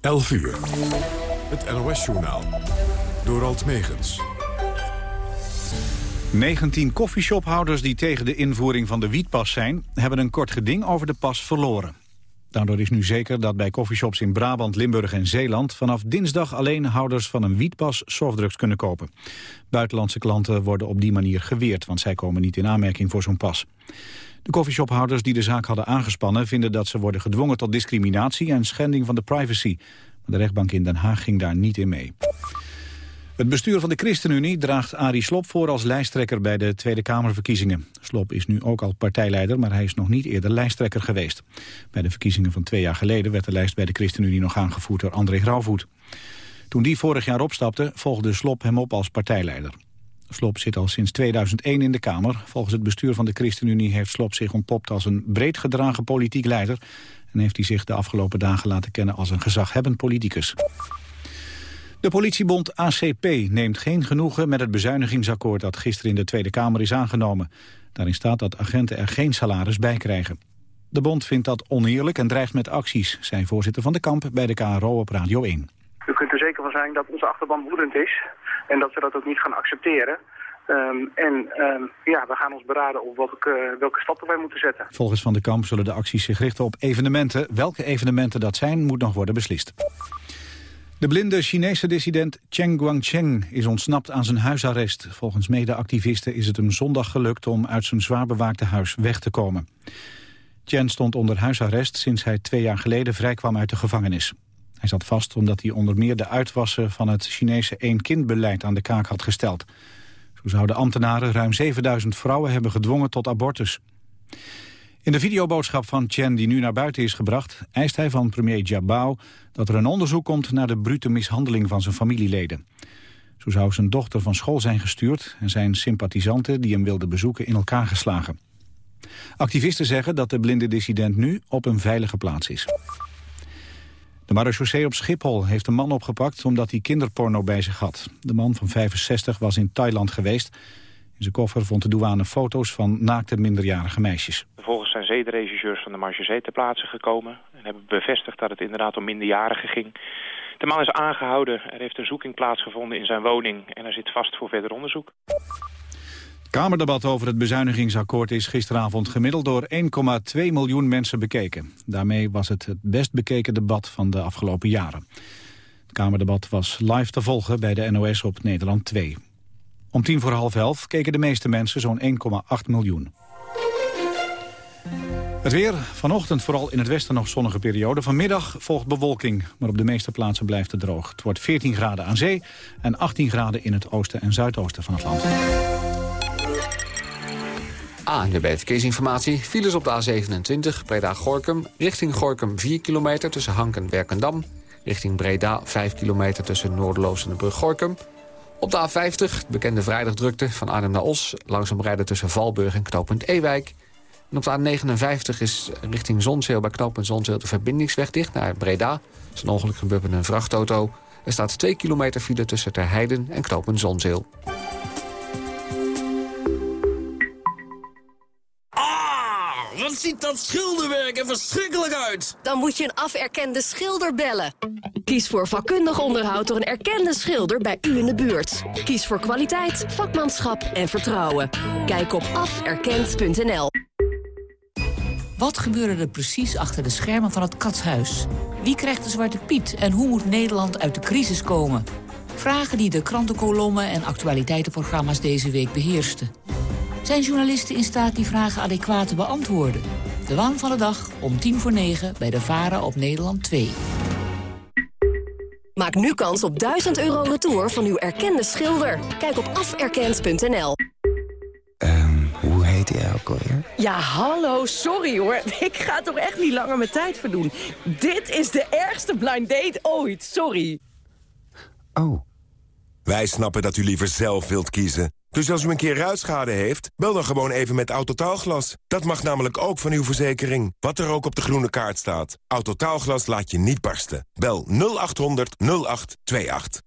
11 uur. Het NOS-journaal. Door Alt Megens. 19 koffieshophouders die tegen de invoering van de wietpas zijn... hebben een kort geding over de pas verloren. Daardoor is nu zeker dat bij koffieshops in Brabant, Limburg en Zeeland... vanaf dinsdag alleen houders van een wietpas softdrugs kunnen kopen. Buitenlandse klanten worden op die manier geweerd... want zij komen niet in aanmerking voor zo'n pas. De koffieshophouders die de zaak hadden aangespannen... vinden dat ze worden gedwongen tot discriminatie en schending van de privacy. Maar de rechtbank in Den Haag ging daar niet in mee. Het bestuur van de ChristenUnie draagt Arie Slob voor als lijsttrekker bij de Tweede Kamerverkiezingen. Slob is nu ook al partijleider, maar hij is nog niet eerder lijsttrekker geweest. Bij de verkiezingen van twee jaar geleden werd de lijst bij de ChristenUnie nog aangevoerd door André Grauwvoet. Toen die vorig jaar opstapte, volgde Slob hem op als partijleider. Slob zit al sinds 2001 in de Kamer. Volgens het bestuur van de ChristenUnie heeft Slob zich ontpopt als een breed gedragen politiek leider... en heeft hij zich de afgelopen dagen laten kennen als een gezaghebbend politicus. De politiebond ACP neemt geen genoegen met het bezuinigingsakkoord dat gisteren in de Tweede Kamer is aangenomen. Daarin staat dat agenten er geen salaris bij krijgen. De bond vindt dat oneerlijk en dreigt met acties, zei voorzitter van de kamp bij de KRO op Radio 1. U kunt er zeker van zijn dat onze achterban woedend is en dat we dat ook niet gaan accepteren. Um, en um, ja, we gaan ons beraden op welke, welke stappen wij moeten zetten. Volgens Van de Kamp zullen de acties zich richten op evenementen. Welke evenementen dat zijn, moet nog worden beslist. De blinde Chinese dissident Cheng Guangcheng is ontsnapt aan zijn huisarrest. Volgens medeactivisten is het hem zondag gelukt om uit zijn zwaar bewaakte huis weg te komen. Chen stond onder huisarrest sinds hij twee jaar geleden vrijkwam uit de gevangenis. Hij zat vast omdat hij onder meer de uitwassen van het Chinese één-kind-beleid aan de kaak had gesteld. Zo zouden ambtenaren ruim 7000 vrouwen hebben gedwongen tot abortus. In de videoboodschap van Chen die nu naar buiten is gebracht... eist hij van premier Jiabao dat er een onderzoek komt... naar de brute mishandeling van zijn familieleden. Zo zou zijn dochter van school zijn gestuurd... en zijn sympathisanten die hem wilden bezoeken in elkaar geslagen. Activisten zeggen dat de blinde dissident nu op een veilige plaats is. De marechaussee op Schiphol heeft een man opgepakt omdat hij kinderporno bij zich had. De man van 65 was in Thailand geweest. In zijn koffer vond de douane foto's van naakte minderjarige meisjes. Vervolgens zijn zedenregisseurs van de marechaussee ter plaatse gekomen... en hebben bevestigd dat het inderdaad om minderjarigen ging. De man is aangehouden, er heeft een zoeking plaatsgevonden in zijn woning... en hij zit vast voor verder onderzoek. Kamerdebat over het bezuinigingsakkoord is gisteravond gemiddeld door 1,2 miljoen mensen bekeken. Daarmee was het het best bekeken debat van de afgelopen jaren. Het Kamerdebat was live te volgen bij de NOS op Nederland 2. Om tien voor half elf keken de meeste mensen zo'n 1,8 miljoen. Het weer, vanochtend vooral in het westen nog zonnige periode. Vanmiddag volgt bewolking, maar op de meeste plaatsen blijft het droog. Het wordt 14 graden aan zee en 18 graden in het oosten en zuidoosten van het land. Ah, nu bij verkeersinformatie. Files op de A27, Breda-Gorkum. Richting Gorkum 4 kilometer tussen Hank en Werkendam. Richting Breda 5 kilometer tussen Noorderloos en de brug Gorkum. Op de A50, bekende vrijdagdrukte van Arnhem naar Os. Langzaam rijden tussen Valburg en knooppunt Ewijk. En op de A59 is richting Zonzeel bij knooppunt Zonzeel de verbindingsweg dicht naar Breda. Er is een ongeluk gebeurd met een vrachtauto. Er staat 2 kilometer file tussen Terheiden en knooppunt Zonzeel. Wat ziet dat schilderwerk er verschrikkelijk uit! Dan moet je een aferkende schilder bellen. Kies voor vakkundig onderhoud door een erkende schilder bij u in de buurt. Kies voor kwaliteit, vakmanschap en vertrouwen. Kijk op aferkend.nl. Wat gebeurde er precies achter de schermen van het katshuis? Wie krijgt de Zwarte Piet en hoe moet Nederland uit de crisis komen? Vragen die de krantenkolommen en actualiteitenprogramma's deze week beheersten. Zijn journalisten in staat die vragen adequaat te beantwoorden? De waan van de dag om tien voor negen bij de VARA op Nederland 2. Maak nu kans op 1000 euro retour van uw erkende schilder. Kijk op aferkend.nl. Um, hoe heet hij ook alweer? Ja, hallo, sorry hoor. Ik ga toch echt niet langer mijn tijd verdoen. Dit is de ergste blind date ooit, sorry. Oh. Wij snappen dat u liever zelf wilt kiezen. Dus als u een keer ruitschade heeft, bel dan gewoon even met Autotaalglas. Dat mag namelijk ook van uw verzekering, wat er ook op de groene kaart staat. Autotaalglas laat je niet barsten. Bel 0800 0828.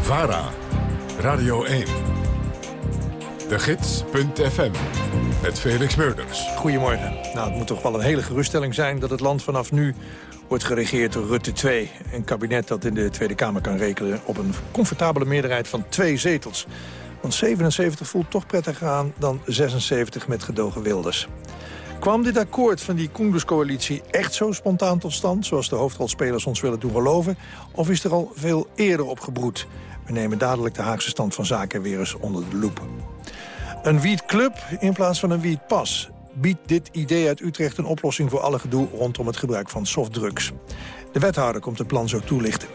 VARA, Radio 1. De Gids.fm. Met Felix Meurders. Goedemorgen. Nou, het moet toch wel een hele geruststelling zijn dat het land vanaf nu wordt geregeerd door Rutte 2. Een kabinet dat in de Tweede Kamer kan rekenen op een comfortabele meerderheid van twee zetels. Want 77 voelt toch prettiger aan dan 76 met gedogen Wilders. Kwam dit akkoord van die Koenderscoalitie echt zo spontaan tot stand... zoals de hoofdrolspelers ons willen doen geloven? Of is er al veel eerder op gebroed? Nemen dadelijk de Haagse stand van zaken weer eens onder de loep. Een wietclub in plaats van een wietpas. Biedt dit idee uit Utrecht een oplossing voor alle gedoe... rondom het gebruik van softdrugs? De wethouder komt het plan zo toelichten.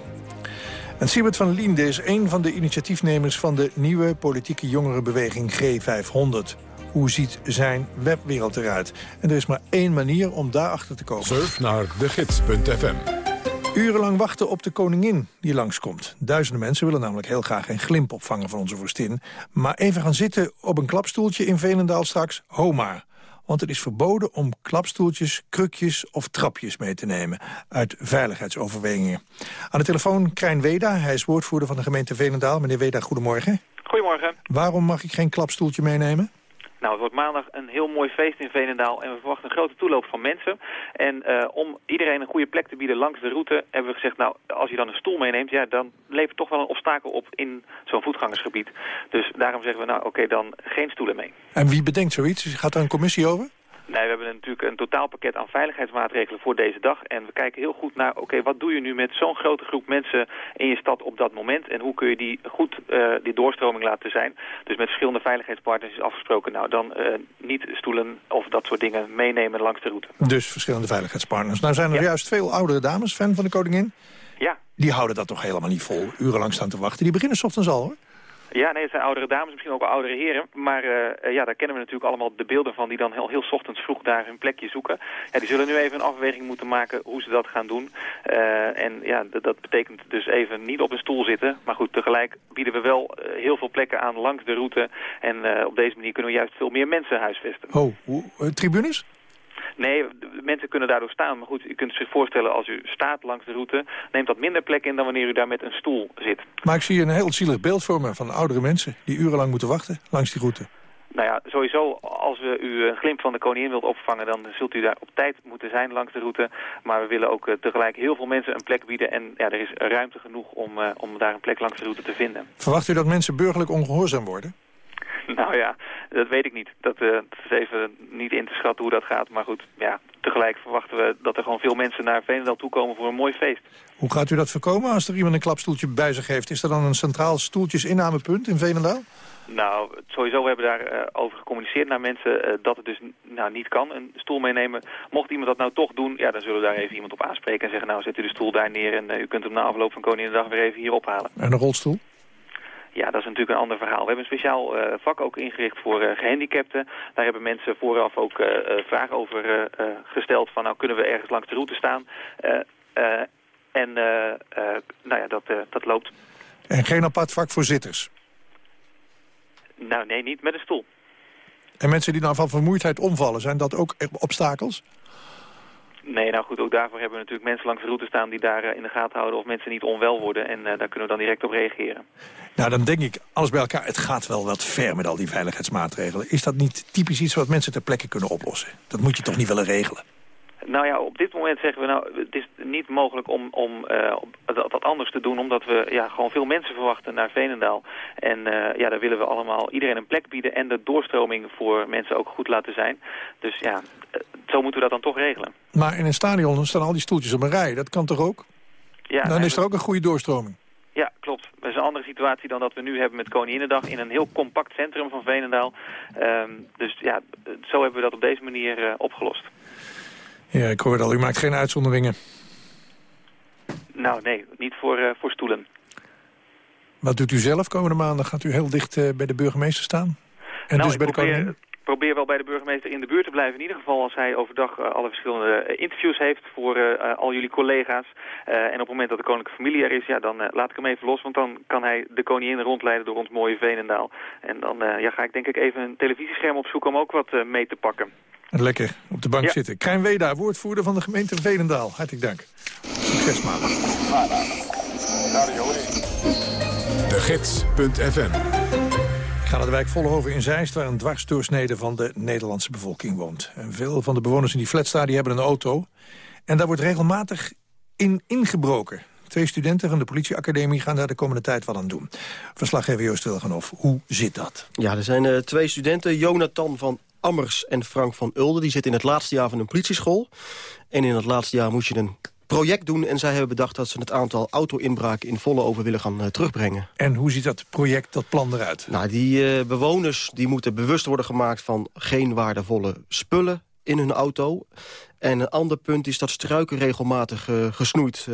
En Siebert van Liende is een van de initiatiefnemers... van de nieuwe politieke jongerenbeweging G500 hoe ziet zijn webwereld eruit. En er is maar één manier om daarachter te komen. Surf naar degids.fm. Urenlang wachten op de koningin die langskomt. Duizenden mensen willen namelijk heel graag een glimp opvangen van onze vorstin. Maar even gaan zitten op een klapstoeltje in Velendaal straks, homa. Want het is verboden om klapstoeltjes, krukjes of trapjes mee te nemen. Uit veiligheidsoverwegingen. Aan de telefoon Krijn Weda. Hij is woordvoerder van de gemeente Velendaal. Meneer Weda, goedemorgen. Goedemorgen. Waarom mag ik geen klapstoeltje meenemen? Nou, het wordt maandag een heel mooi feest in Veenendaal en we verwachten een grote toeloop van mensen. En uh, om iedereen een goede plek te bieden langs de route hebben we gezegd, nou, als je dan een stoel meeneemt, ja, dan levert toch wel een obstakel op in zo'n voetgangersgebied. Dus daarom zeggen we, nou, oké, dan geen stoelen mee. En wie bedenkt zoiets? Gaat daar een commissie over? Nee, we hebben natuurlijk een totaalpakket aan veiligheidsmaatregelen voor deze dag. En we kijken heel goed naar, oké, wat doe je nu met zo'n grote groep mensen in je stad op dat moment? En hoe kun je die goed, uh, die doorstroming laten zijn? Dus met verschillende veiligheidspartners is afgesproken, nou dan uh, niet stoelen of dat soort dingen meenemen langs de route. Dus verschillende veiligheidspartners. Nou zijn er ja. juist veel oudere dames, fan van de koningin. Ja. Die houden dat toch helemaal niet vol, urenlang staan te wachten. Die beginnen s ochtends al hoor. Ja, nee, het zijn oudere dames, misschien ook wel oudere heren. Maar uh, ja, daar kennen we natuurlijk allemaal de beelden van... die dan heel, heel ochtends vroeg daar hun plekje zoeken. Ja, die zullen nu even een afweging moeten maken hoe ze dat gaan doen. Uh, en ja, dat betekent dus even niet op een stoel zitten. Maar goed, tegelijk bieden we wel heel veel plekken aan langs de route. En op deze manier kunnen we juist veel meer mensen huisvesten. Oh, tribunes? Nee, mensen kunnen daardoor staan. Maar goed, u kunt zich voorstellen als u staat langs de route... neemt dat minder plek in dan wanneer u daar met een stoel zit. Maar ik zie een heel zielig beeld voor me van oudere mensen... die urenlang moeten wachten langs die route. Nou ja, sowieso, als we u een glimp van de koningin wilt opvangen... dan zult u daar op tijd moeten zijn langs de route. Maar we willen ook uh, tegelijk heel veel mensen een plek bieden. En ja, er is ruimte genoeg om, uh, om daar een plek langs de route te vinden. Verwacht u dat mensen burgerlijk ongehoorzaam worden? Nou ja, dat weet ik niet. Dat, uh, dat, is even niet in te schatten hoe dat gaat. Maar goed, ja, tegelijk verwachten we dat er gewoon veel mensen naar Veenendaal toekomen voor een mooi feest. Hoe gaat u dat voorkomen als er iemand een klapstoeltje bij zich heeft? Is er dan een centraal stoeltjesinnamepunt in Veenendaal? Nou, sowieso we hebben daar uh, over gecommuniceerd naar mensen uh, dat het dus nou, niet kan, een stoel meenemen. Mocht iemand dat nou toch doen, ja, dan zullen we daar even iemand op aanspreken en zeggen... nou, zet u de stoel daar neer en uh, u kunt hem na afloop van Koninginnedag weer even hier ophalen. En een rolstoel? Ja, dat is natuurlijk een ander verhaal. We hebben een speciaal uh, vak ook ingericht voor uh, gehandicapten. Daar hebben mensen vooraf ook uh, vragen over gesteld van... nou, kunnen we ergens langs de route staan? en nou ja, dat, dat loopt. En geen apart vak voor zitters? Nou, nee, niet met een stoel. En mensen die nou van vermoeidheid omvallen, zijn dat ook obstakels? Nee, nou goed, ook daarvoor hebben we natuurlijk mensen langs de route staan... die daar in de gaten houden of mensen niet onwel worden. En uh, daar kunnen we dan direct op reageren. Nou, dan denk ik, alles bij elkaar, het gaat wel wat ver met al die veiligheidsmaatregelen. Is dat niet typisch iets wat mensen ter plekke kunnen oplossen? Dat moet je toch niet willen regelen? Nou ja, op dit moment zeggen we nou, het is niet mogelijk om, om uh, dat, dat anders te doen, omdat we ja, gewoon veel mensen verwachten naar Veenendaal. En uh, ja, daar willen we allemaal iedereen een plek bieden en de doorstroming voor mensen ook goed laten zijn. Dus ja, zo moeten we dat dan toch regelen. Maar in een stadion staan al die stoeltjes op een rij, dat kan toch ook? Ja, dan is er ook een goede doorstroming. Ja, klopt. Dat is een andere situatie dan dat we nu hebben met Koninginnedag in een heel compact centrum van Veenendaal. Um, dus ja, zo hebben we dat op deze manier uh, opgelost. Ja, ik hoorde al, u maakt geen uitzonderingen. Nou, nee, niet voor, uh, voor stoelen. Wat doet u zelf komende maandag? Gaat u heel dicht uh, bij de burgemeester staan? En nou, dus bij de probeer, koningin? Probeer wel bij de burgemeester in de buurt te blijven. In ieder geval als hij overdag uh, alle verschillende uh, interviews heeft voor uh, al jullie collega's. en op het moment dat de koninklijke familie er is, ja, dan laat ik hem even los. Want dan kan hij de koningin rondleiden door ons mooie Veenendaal. En dan ja, ga ik denk ik even een televisiescherm opzoeken om ook wat mee te pakken. Lekker op de bank ja. zitten. Krijn Weda, woordvoerder van de gemeente Veenendaal. Hartelijk dank. Succes maandag. De Gids.fm Ik ga naar de wijk Vollenhoven in Zeist... waar een dwarsdoorsnede van de Nederlandse bevolking woont. En veel van de bewoners in die flat die hebben een auto. En daar wordt regelmatig in ingebroken. Twee studenten van de politieacademie gaan daar de komende tijd wat aan doen. Verslaggever Joost Wilgenhoff, hoe zit dat? Ja, er zijn uh, twee studenten, Jonathan van Ammers en Frank van Ulden. Die zitten in het laatste jaar van een politieschool. En in het laatste jaar moet je een project doen. En zij hebben bedacht dat ze het aantal auto-inbraken in volle over willen gaan uh, terugbrengen. En hoe ziet dat project, dat plan eruit? Nou, die uh, bewoners die moeten bewust worden gemaakt van geen waardevolle spullen in hun auto. En een ander punt is dat struiken regelmatig uh, gesnoeid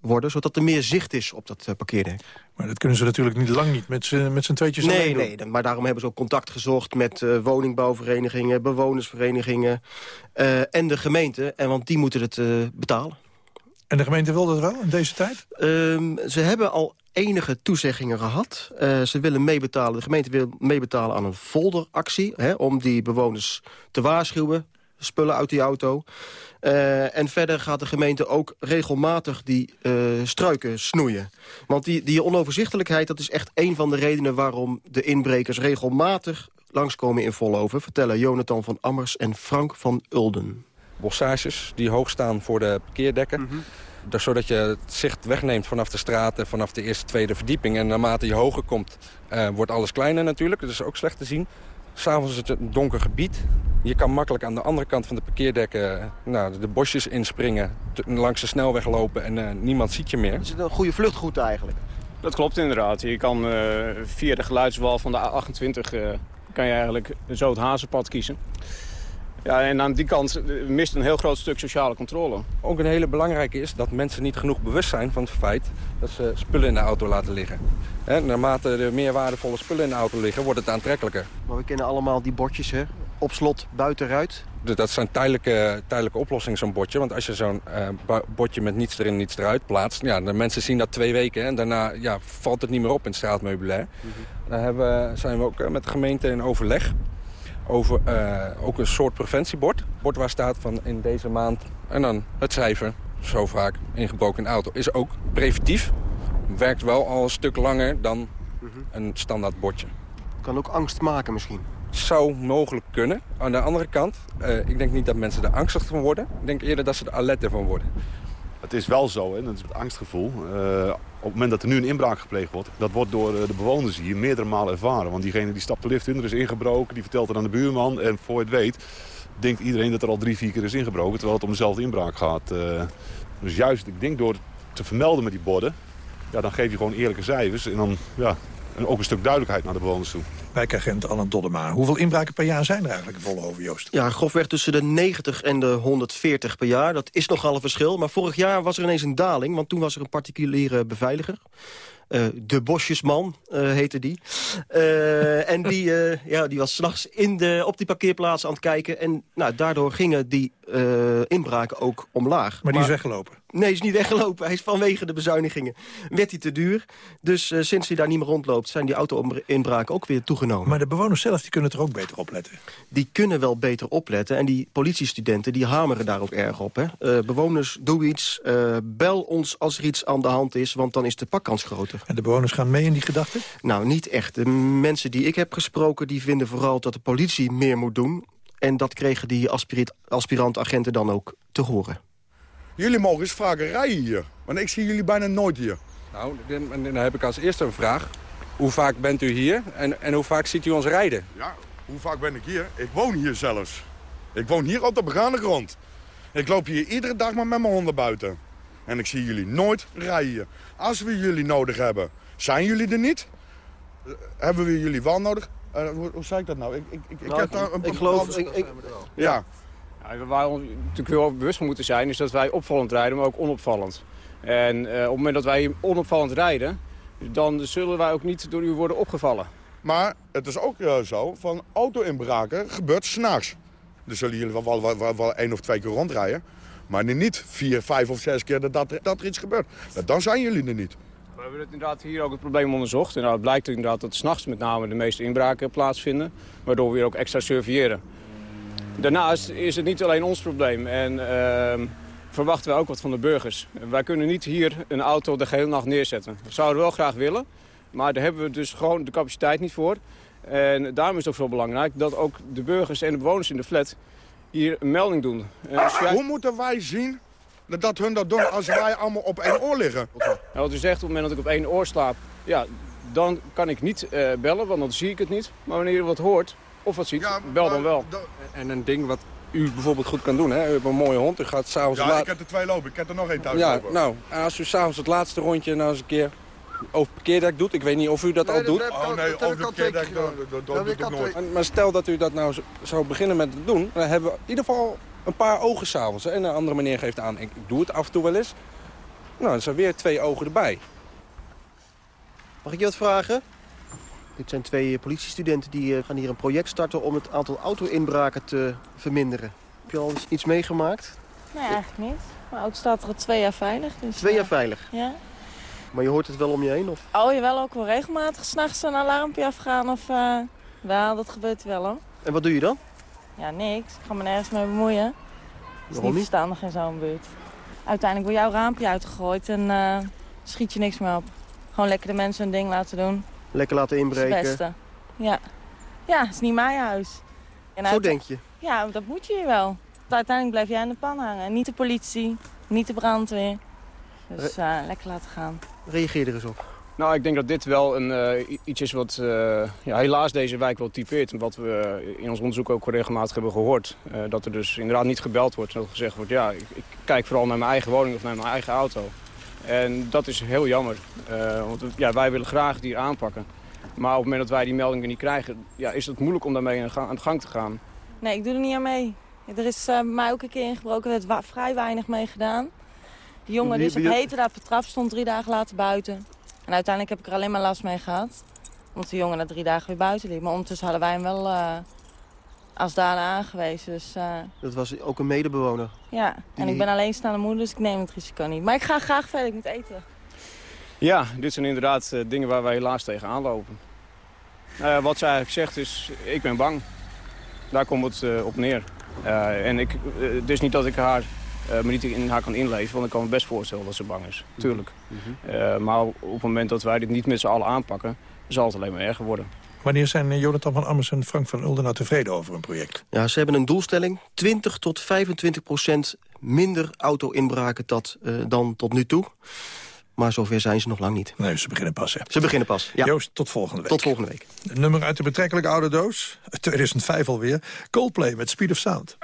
worden... zodat er meer zicht is op dat parkeerdek. Maar dat kunnen ze natuurlijk niet lang niet met z'n tweetjes nee, alleen Nee, maar daarom hebben ze ook contact gezocht met uh, woningbouwverenigingen... bewonersverenigingen uh, en de gemeente. En want die moeten het betalen. En de gemeente wil dat wel in deze tijd? Um, ze hebben al enige toezeggingen gehad. Uh, ze willen meebetalen, de gemeente wil meebetalen aan een folderactie... Hè, om die bewoners te waarschuwen, spullen uit die auto. Uh, en verder gaat de gemeente ook regelmatig die uh, struiken snoeien. Want die, die onoverzichtelijkheid, dat is echt een van de redenen... waarom de inbrekers regelmatig langskomen in Volloven... vertellen Jonathan van Ammers en Frank van Ulden. Bossages die hoog staan voor de parkeerdekken... Mm -hmm. Dus zodat je het zicht wegneemt vanaf de straat en vanaf de eerste, tweede verdieping. En naarmate je hoger komt, uh, wordt alles kleiner natuurlijk. Dat is ook slecht te zien. S'avonds is het een donker gebied. Je kan makkelijk aan de andere kant van de parkeerdekken nou, de bosjes inspringen. Langs de snelweg lopen en uh, niemand ziet je meer. Is het een goede vluchtroute eigenlijk? Dat klopt inderdaad. Je kan uh, via de geluidswal van de A28 uh, kan je eigenlijk zo het hazenpad kiezen. Ja, en aan die kant mist een heel groot stuk sociale controle. Ook een hele belangrijke is dat mensen niet genoeg bewust zijn van het feit dat ze spullen in de auto laten liggen. He, naarmate er meer waardevolle spullen in de auto liggen, wordt het aantrekkelijker. Maar we kennen allemaal die bordjes, hè? Op slot, buitenuit. Dat zijn tijdelijke, tijdelijke oplossingen, zo'n bordje. Want als je zo'n uh, bordje met niets erin, niets eruit plaatst... Ja, de mensen zien dat twee weken hè, en daarna ja, valt het niet meer op in het straatmeubilair. Mm -hmm. Daar hebben, zijn we ook met de gemeente in overleg over uh, ook een soort preventiebord. bord waar staat van in deze maand en dan het cijfer, zo vaak ingebroken in de auto. Is ook preventief, werkt wel al een stuk langer dan mm -hmm. een standaard bordje. Kan ook angst maken misschien? Zou mogelijk kunnen. Aan de andere kant, uh, ik denk niet dat mensen er angstig van worden. Ik denk eerder dat ze er alerter van worden. Het is wel zo, hè, dat is het angstgevoel. Uh, op het moment dat er nu een inbraak gepleegd wordt... dat wordt door de bewoners hier meerdere malen ervaren. Want diegene die stapt de lift in, er is ingebroken... die vertelt het aan de buurman en voor je het weet... denkt iedereen dat er al drie, vier keer is ingebroken... terwijl het om dezelfde inbraak gaat. Uh, dus juist, ik denk door te vermelden met die borden... Ja, dan geef je gewoon eerlijke cijfers. En dan ja, ook een stuk duidelijkheid naar de bewoners toe. Wijkagent Alan Doddema. Hoeveel inbraken per jaar zijn er eigenlijk in Vollenhoven, Joost? Ja, grofweg tussen de 90 en de 140 per jaar. Dat is nogal een verschil. Maar vorig jaar was er ineens een daling. Want toen was er een particuliere beveiliger. Uh, de Bosjesman uh, heette die. Uh, en die, ja, die was s'nachts op die parkeerplaats aan het kijken. En nou, daardoor gingen die inbraken ook omlaag. Maar die is weggelopen? Nee, is niet weggelopen. Hij is vanwege de bezuinigingen. Werd hij te duur. Dus sinds hij daar niet meer rondloopt... zijn die auto-inbraken ook weer toegenomen. Maar de bewoners zelf die kunnen er ook beter op letten? Die kunnen wel beter opletten. En die politiestudenten die hameren daar ook erg op. Hè? bewoners, doe iets. bel ons als er iets aan de hand is. Want dan is de pakkans groter. En de bewoners gaan mee in die gedachten? Nou, niet echt. De mensen die ik heb gesproken... die vinden vooral dat de politie meer moet doen. En dat kregen die aspirant-agenten dan ook te horen. Jullie mogen eens vaker rijden hier. Want ik zie jullie bijna nooit hier. Nou, dan heb ik als eerste een vraag. Hoe vaak bent u hier en, en hoe vaak ziet u ons rijden? Ja, hoe vaak ben ik hier? Ik woon hier zelfs. Ik woon hier op de begane grond. Ik loop hier iedere dag maar met mijn honden buiten. En ik zie jullie nooit rijden. Als we jullie nodig hebben, zijn jullie er niet? Hebben we jullie wel nodig? Uh, hoe, hoe zei ik dat nou? Ik, ik, ik, nou, heb daar een ik geloof... Ik, ik, ja. ja. Waar we natuurlijk heel bewust van moeten zijn... is dat wij opvallend rijden, maar ook onopvallend. En uh, op het moment dat wij onopvallend rijden... dan zullen wij ook niet door u worden opgevallen. Maar het is ook uh, zo, van auto-inbraken gebeurt s'nachts. Dus zullen jullie wel, wel, wel, wel één of twee keer rondrijden. Maar niet vier, vijf of zes keer dat, dat er iets gebeurt. Dan zijn jullie er niet. We hebben het inderdaad hier ook het probleem onderzocht. En nou, het blijkt inderdaad dat s'nachts met name de meeste inbraken plaatsvinden. Waardoor we hier ook extra surveilleren. Daarnaast is het niet alleen ons probleem. En uh, verwachten wij ook wat van de burgers. Wij kunnen niet hier een auto de gehele nacht neerzetten. Dat zouden we wel graag willen. Maar daar hebben we dus gewoon de capaciteit niet voor. En daarom is het ook zo belangrijk dat ook de burgers en de bewoners in de flat hier een melding doen. Jij- Hoe moeten wij zien dat hun dat doen als wij allemaal op één oor liggen? Ja, wat u zegt, op het moment dat ik op één oor slaap, ja, dan kan ik niet eh, bellen, want dan zie ik het niet. Maar wanneer u wat hoort of wat ziet, bel dan wel. En een ding wat u bijvoorbeeld goed kan doen, hè? u hebt een mooie hond, u gaat s'avonds Ja, laat... ik heb er twee lopen. Ik heb er nog één thuis Ja, lopen. nou, en als u s'avonds het laatste rondje nou eens een keer over het parkeerdek doet, ik weet niet of u dat al doet. Oh nee, over de parkeerdek, dat dat- dat doe ik nooit. Maar- Maar stel dat u dat nou zo- zou beginnen met te doen, dan hebben we in ieder geval een paar ogen s'avonds. En een andere meneer geeft aan, ik ik doe het af en toe wel eens. Nou, dan zijn weer twee ogen erbij. Mag ik je wat vragen? Dit zijn twee eh, politiestudenten die eh, gaan hier een project starten... om het aantal auto-inbraken te verminderen. Heb je al iets meegemaakt? Nee, eigenlijk niet. Mijn auto staat er al twee jaar veilig. Dus, Twee jaar eh, veilig. Ja. Maar je hoort het wel om je heen? Of? Oh, je wel ook wel regelmatig s'nachts een alarmpje afgaan of... wel, dat gebeurt wel hoor. En wat doe je dan? Ja, niks. Ik ga me nergens mee bemoeien. Het is Waarom niet verstandig in zo'n buurt. Uiteindelijk wordt jouw raampje uitgegooid en schiet je niks meer op. Gewoon lekker de mensen hun ding laten doen. Lekker laten Dat is het inbreken? beste. Ja. Ja, het is niet mijn huis. En Zo denk je? Ja, dat moet je hier wel. Uiteindelijk blijf jij in de pan hangen. En niet de politie, niet de brandweer. Dus eh, lekker laten gaan. Reageer er eens op. Nou, ik denk dat dit wel een, eh, iets is wat eh, ja, helaas deze wijk wel typeert. En wat we in ons onderzoek ook regelmatig hebben gehoord. Eh, dat er dus inderdaad niet gebeld wordt. Dat gezegd wordt, ja, ik, ik kijk vooral naar mijn eigen woning of naar mijn eigen auto. En dat is heel jammer. Eh, want ja, wij willen graag die aanpakken. Maar op het moment dat wij die meldingen niet krijgen... Ja, is het moeilijk om daarmee aan de gang- de te gaan. Nee, ik doe er niet aan mee. Er is eh, mij ook een keer ingebroken. Er werd wa- vrij weinig mee gedaan. Die jongen die is op Wie- wie- heterdaad betrapt, stond drie dagen later buiten. En uiteindelijk heb ik er alleen maar last mee gehad. Omdat de jongen na drie dagen weer buiten liep. Maar ondertussen hadden wij hem wel eh, als dader aangewezen. Dus eh, Dat was ook een medebewoner. ja, en ik ben alleenstaande moeder, dus ik neem het risico niet. Maar ik ga graag verder, ik moet eten. Ja, dit zijn inderdaad eh, dingen waar wij helaas tegenaan lopen. Eh, wat ze eigenlijk zegt is, ik ben bang. Daar komt het eh, op neer. Eh, en ik, het is niet dat ik haar, eh, me niet in haar kan inleven, want ik kan me best voorstellen dat ze bang is. Tuurlijk. Eh, maar op het moment dat wij dit niet met z'n allen aanpakken, zal het alleen maar erger worden. Wanneer zijn eh, Jonathan van Ammers en Frank van Ulden nou tevreden over een project? Ja, ze hebben een doelstelling. 20 tot 25 procent minder auto-inbraken eh, dan tot nu toe. Maar zover zijn ze nog lang niet. Nee, ze beginnen pas, hè? Ze beginnen pas, ja. Joost, tot volgende week. Tot volgende week. Een nummer uit de betrekkelijk oude doos. 2005 alweer. Coldplay met Speed of Sound.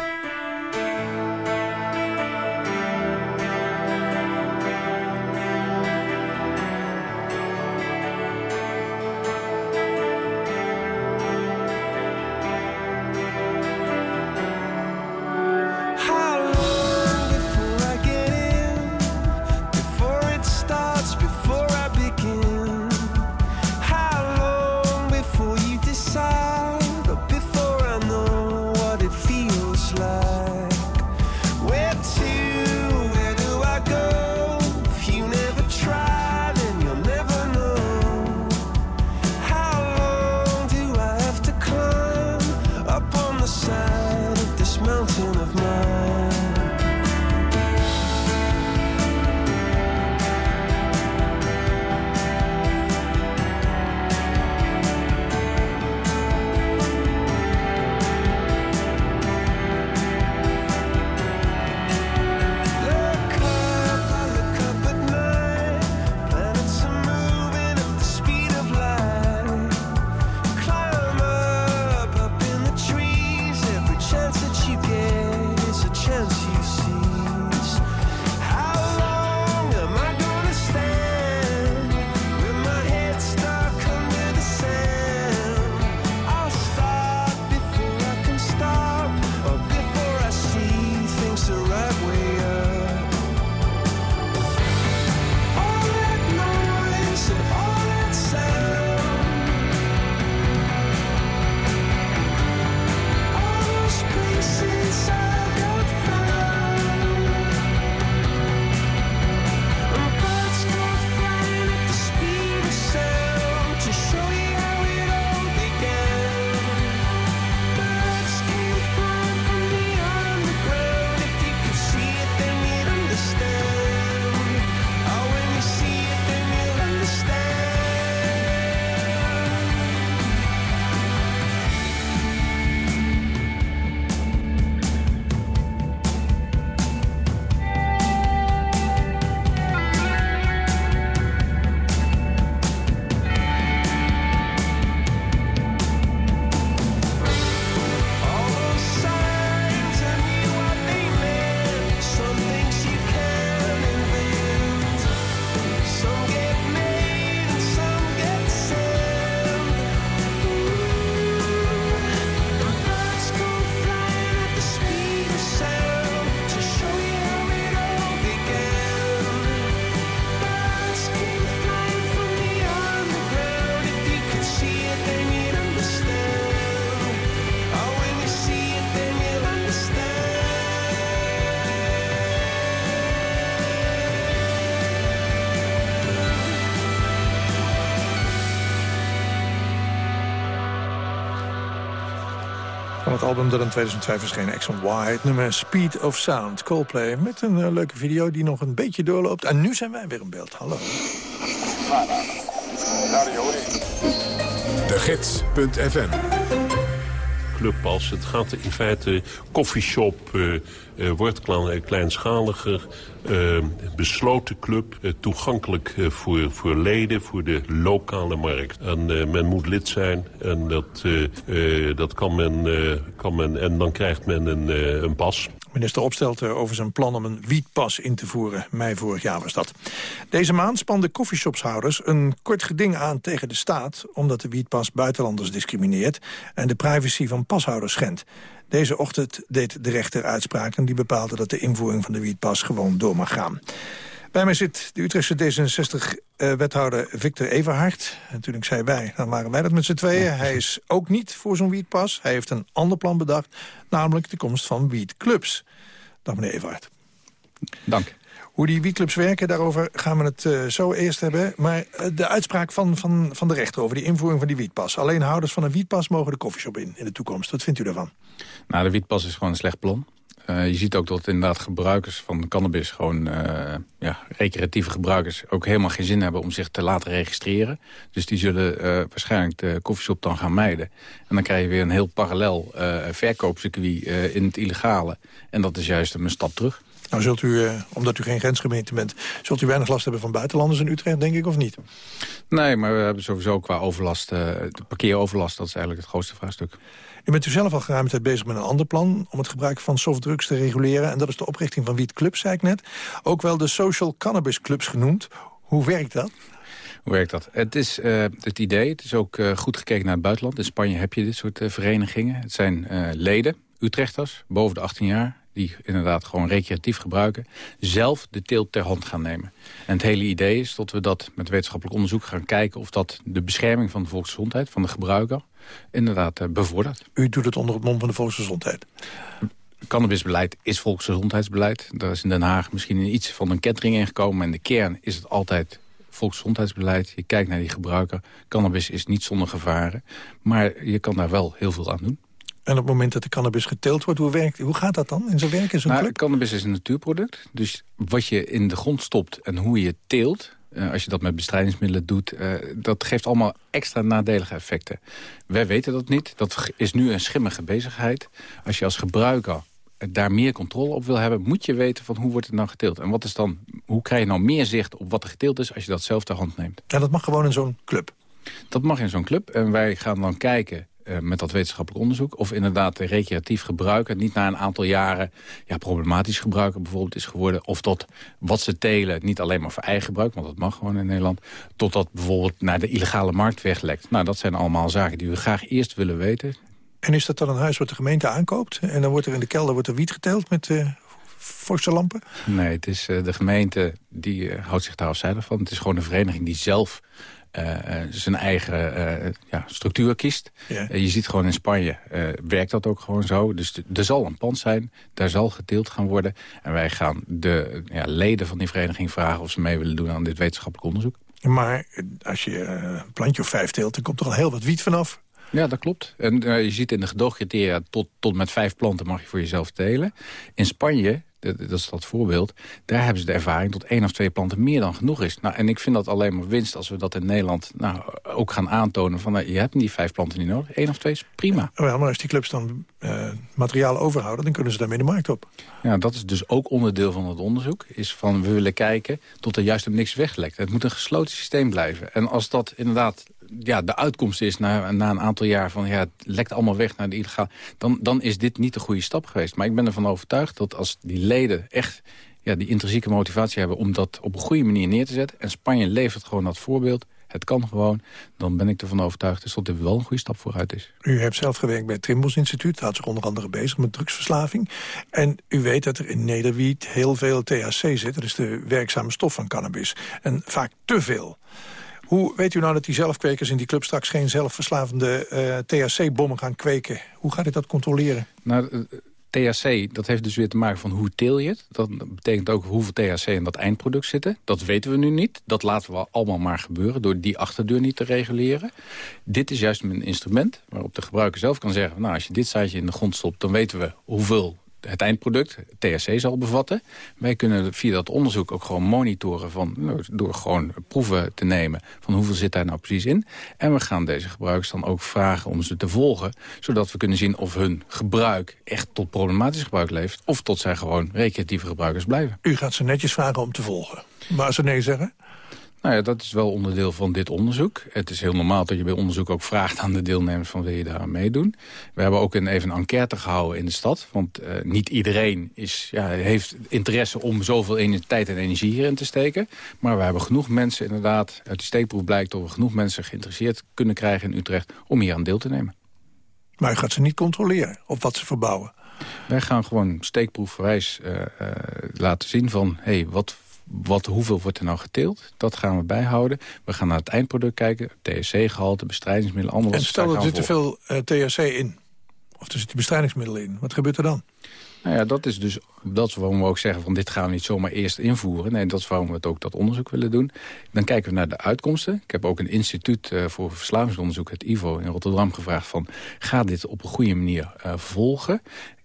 Van het album dat in 2002 verscheen, X on Y, het nummer Speed of Sound, Coldplay. Met een eh, leuke video die nog een beetje doorloopt. En nu zijn wij weer in beeld. Hallo. De Gids.fm clubpas. Het gaat in feite koffieshop, uh, uh, wordt klein, kleinschaliger, uh, besloten club, toegankelijk voor, voor leden, voor de lokale markt. En men moet lid zijn en dat, dat kan, men, kan men, en dan krijgt men een, een pas. Minister Opstelt over zijn plan om een wietpas in te voeren. Mei vorig jaar was dat. Deze maand spanden koffieshopshouders een kort geding aan tegen de staat... omdat de wietpas buitenlanders discrimineert... en de privacy van pashouders schendt. Deze ochtend deed de rechter uitspraak en die bepaalde dat de invoering van de wietpas gewoon door mag gaan. Bij mij zit de Utrechtse D66-wethouder Victor Everhart. En toen ik zei wij, dan waren wij dat met z'n tweeën. Hij is ook niet voor zo'n wietpas. Hij heeft een ander plan bedacht, namelijk de komst van wietclubs. Dag meneer Everhart. Dank. Hoe die wietclubs werken, daarover gaan we het uh, zo eerst hebben. Maar uh, de uitspraak van, van, van de rechter over die invoering van die wietpas. Alleen houders van een wietpas mogen de koffieshop in in de toekomst. Wat vindt u daarvan? Nou, de wietpas is gewoon een slecht plan. Uh, je ziet ook dat inderdaad gebruikers van cannabis, gewoon uh, ja, recreatieve gebruikers, ook helemaal geen zin hebben om zich te laten registreren. Dus die zullen uh, waarschijnlijk de koffieshop dan gaan mijden. En dan krijg je weer een heel parallel verkoopcircuit in het illegale. En dat is juist een stap terug. Nou zult u, omdat u geen grensgemeente bent, zult u weinig last hebben van buitenlanders in Utrecht, denk ik, of niet? Nee, maar we hebben sowieso qua overlast, de parkeeroverlast, dat is eigenlijk het grootste vraagstuk. Nu bent u zelf al geruime tijd bezig met een ander plan... om het gebruik van softdrugs te reguleren. En dat is de oprichting van wietclubs, zei ik net. Ook wel de social cannabis clubs genoemd. Hoe werkt dat? Hoe werkt dat? Het is uh, het idee, het is ook uh, goed gekeken naar het buitenland. In Spanje heb je dit soort uh, verenigingen. Het zijn leden, Utrechters, boven de 18 jaar die inderdaad gewoon recreatief gebruiken... zelf de teelt ter hand gaan nemen. En het hele idee is dat we dat met wetenschappelijk onderzoek gaan kijken... of dat de bescherming van de volksgezondheid, van de gebruiker... inderdaad uh, bevordert. U doet het onder het mom van de volksgezondheid? Cannabisbeleid is volksgezondheidsbeleid. Daar is in Den Haag misschien iets van een kentering ingekomen... maar in de kern is het altijd volksgezondheidsbeleid. Je kijkt naar die gebruiker. Cannabis is niet zonder gevaren. Maar je kan daar wel heel veel aan doen. En op het moment dat de cannabis geteeld wordt, hoe, werkt, hoe gaat dat dan in zijn werk? In zo'n nou? Cannabis is een natuurproduct. Dus wat je in de grond stopt en hoe je teelt... Uh, als je dat met bestrijdingsmiddelen doet... Uh, dat geeft allemaal extra nadelige effecten. Wij weten dat niet. Dat is nu een schimmige bezigheid. Als je als gebruiker daar meer controle op wil hebben... moet je weten van hoe wordt het nou geteeld. En wat is dan, hoe krijg je nou meer zicht op wat er geteeld is... als je dat zelf ter hand neemt. En dat mag gewoon in zo'n club? Dat mag in zo'n club. En wij gaan dan kijken met dat wetenschappelijk onderzoek... of inderdaad de recreatief gebruiker niet na een aantal jaren... Ja, problematisch gebruiker bijvoorbeeld is geworden... of tot wat ze telen niet alleen maar voor eigen gebruik... want dat mag gewoon in Nederland... totdat bijvoorbeeld naar de illegale markt weglekt. Nou, dat zijn allemaal zaken die we graag eerst willen weten. En is dat dan een huis wat de gemeente aankoopt? En dan wordt er in de kelder wordt er wiet geteeld met... Uh forse lampen? Nee, het is uh, de gemeente die uh, houdt zich daar afzijdig van. Het is gewoon een vereniging die zelf zijn eigen uh, ja, structuur kiest. Ja. je ziet gewoon in Spanje werkt dat ook gewoon zo. Dus er zal een pand zijn, daar zal gedeeld gaan worden. En wij gaan de ja, leden van die vereniging vragen of ze mee willen doen aan dit wetenschappelijk onderzoek. Maar als je een plantje of vijf teelt, dan komt er al heel wat wiet vanaf. Ja, dat klopt. En uh, je ziet in de gedoogcriteria tot, tot met vijf planten mag je voor jezelf telen. In Spanje, dat, dat is dat voorbeeld, daar hebben ze de ervaring tot één of twee planten meer dan genoeg is. Nou, en ik vind dat alleen maar winst als we dat in Nederland nou, ook gaan aantonen. Van, nou, je hebt die vijf planten niet nodig, één of twee is prima. Ja, maar als die clubs dan uh, materiaal overhouden, dan kunnen ze daarmee de markt op. Ja, dat is dus ook onderdeel van het onderzoek. Is van, we willen kijken tot er juist niks weglekt. Het moet een gesloten systeem blijven. En als dat inderdaad ja, de uitkomst is na, na een aantal jaar van ja, het lekt allemaal weg naar de illegaal, dan, dan is dit niet de goede stap geweest. Maar ik ben ervan overtuigd dat als die leden echt ja, die intrinsieke motivatie hebben om dat op een goede manier neer te zetten, en Spanje levert gewoon dat voorbeeld, het kan gewoon, dan ben ik ervan overtuigd dus dat dit wel een goede stap vooruit is. U hebt zelf gewerkt bij het Trimbos Instituut, dat zich onder andere bezig met drugsverslaving. En u weet dat er in nederwiet heel veel THC zit, dat is de werkzame stof van cannabis. En vaak te veel. Hoe weet u nou dat die zelfkwekers in die club straks geen zelfverslavende uh, THC-bommen gaan kweken? Hoe gaat u dat controleren? Nou, THC, dat heeft dus weer te maken van hoe teel je het. Dat betekent ook hoeveel THC in dat eindproduct zitten. Dat weten we nu niet. Dat laten we allemaal maar gebeuren door die achterdeur niet te reguleren. Dit is juist een instrument waarop de gebruiker zelf kan zeggen... nou, als je dit zaadje in de grond stopt, dan weten we hoeveel het eindproduct THC zal bevatten. Wij kunnen via dat onderzoek ook gewoon monitoren van, nou, door gewoon proeven te nemen van hoeveel zit daar nou precies in. En we gaan deze gebruikers dan ook vragen om ze te volgen, zodat we kunnen zien of hun gebruik echt tot problematisch gebruik leeft of tot zij gewoon recreatieve gebruikers blijven. U gaat ze netjes vragen om te volgen. Maar ze nee zeggen? Nou ja, dat is wel onderdeel van dit onderzoek. Het is heel normaal dat je bij onderzoek ook vraagt aan de deelnemers van wil je daar aan meedoen. We hebben ook een, even een enquête gehouden in de stad. Want uh, niet iedereen is, ja, heeft interesse om zoveel tijd en energie hierin te steken. Maar we hebben genoeg mensen inderdaad, uit de steekproef blijkt dat we genoeg mensen geïnteresseerd kunnen krijgen in Utrecht om hier aan deel te nemen. Maar u gaat ze niet controleren op wat ze verbouwen? Wij gaan gewoon steekproefverwijs uh, uh, laten zien van... hey, wat wat, hoeveel wordt er nou geteeld? Dat gaan we bijhouden. We gaan naar het eindproduct kijken. THC-gehalte, bestrijdingsmiddelen, allemaal. En stel er zit te veel uh, THC in. Of er zitten bestrijdingsmiddelen in. Wat gebeurt er dan? Nou ja, dat is dus dat is waarom we ook zeggen van dit gaan we niet zomaar eerst invoeren. Nee, dat is waarom we het ook dat onderzoek willen doen. Dan kijken we naar de uitkomsten. Ik heb ook een instituut uh, voor verslavingsonderzoek, het IVO in Rotterdam, gevraagd van ga dit op een goede manier uh, volgen.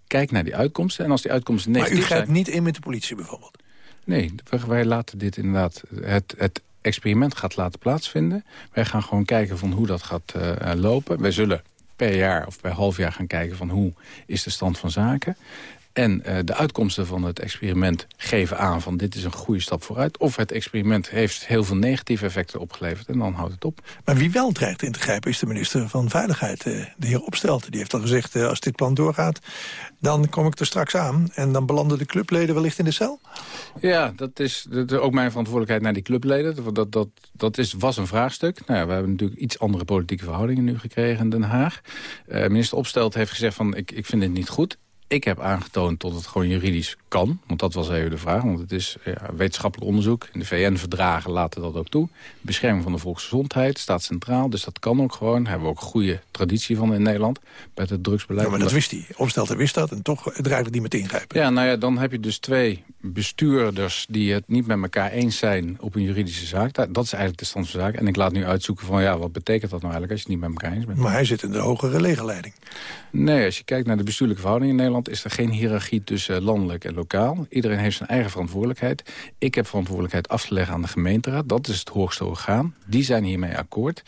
Kijk naar die uitkomsten. En als die uitkomsten negatief zijn... Maar u gaat niet in met de politie bijvoorbeeld? Nee, wij laten dit inderdaad... Het, het experiment gaat laten plaatsvinden. Wij gaan gewoon kijken van hoe dat gaat uh, lopen. Wij zullen per jaar of per half jaar gaan kijken van hoe is de stand van zaken. En uh, de uitkomsten van het experiment geven aan van dit is een goede stap vooruit. Of het experiment heeft heel veel negatieve effecten opgeleverd en dan houdt het op. Maar wie wel dreigt in te grijpen is de minister van Veiligheid, uh, de heer Opstelten. Die heeft al gezegd, uh, als dit plan doorgaat, dan kom ik er straks aan. En dan belanden de clubleden wellicht in de cel? Ja, dat is, dat is ook mijn verantwoordelijkheid naar die clubleden. Dat, dat, dat is, was een vraagstuk. Nou ja, we hebben natuurlijk iets andere politieke verhoudingen nu gekregen in Den Haag. minister Opstelten heeft gezegd van ik, ik vind dit niet goed. Ik heb aangetoond dat het gewoon juridisch kan. Want dat was even de vraag. Want het is ja, wetenschappelijk onderzoek. In de VN-verdragen laten dat ook toe. Bescherming van de volksgezondheid staat centraal. Dus dat kan ook gewoon. Daar hebben we ook een goede traditie van in Nederland. Bij het drugsbeleid. Ja, maar dat wist hij. Opstelten wist dat. En toch dreigde hij met ingrijpen. Ja, nou ja, dan heb je dus twee bestuurders die het niet met elkaar eens zijn op een juridische zaak. Dat is eigenlijk de stand van zaken. En ik laat nu uitzoeken van ja, wat betekent dat nou eigenlijk als je het niet met elkaar eens bent. Maar hij zit in de hogere legerleiding. Nee, als je kijkt naar de bestuurlijke verhoudingen in Nederland... is er geen hiërarchie tussen landelijk en lokaal. Iedereen heeft zijn eigen verantwoordelijkheid. Ik heb verantwoordelijkheid af te leggen aan de gemeenteraad. Dat is het hoogste orgaan. Die zijn hiermee akkoord.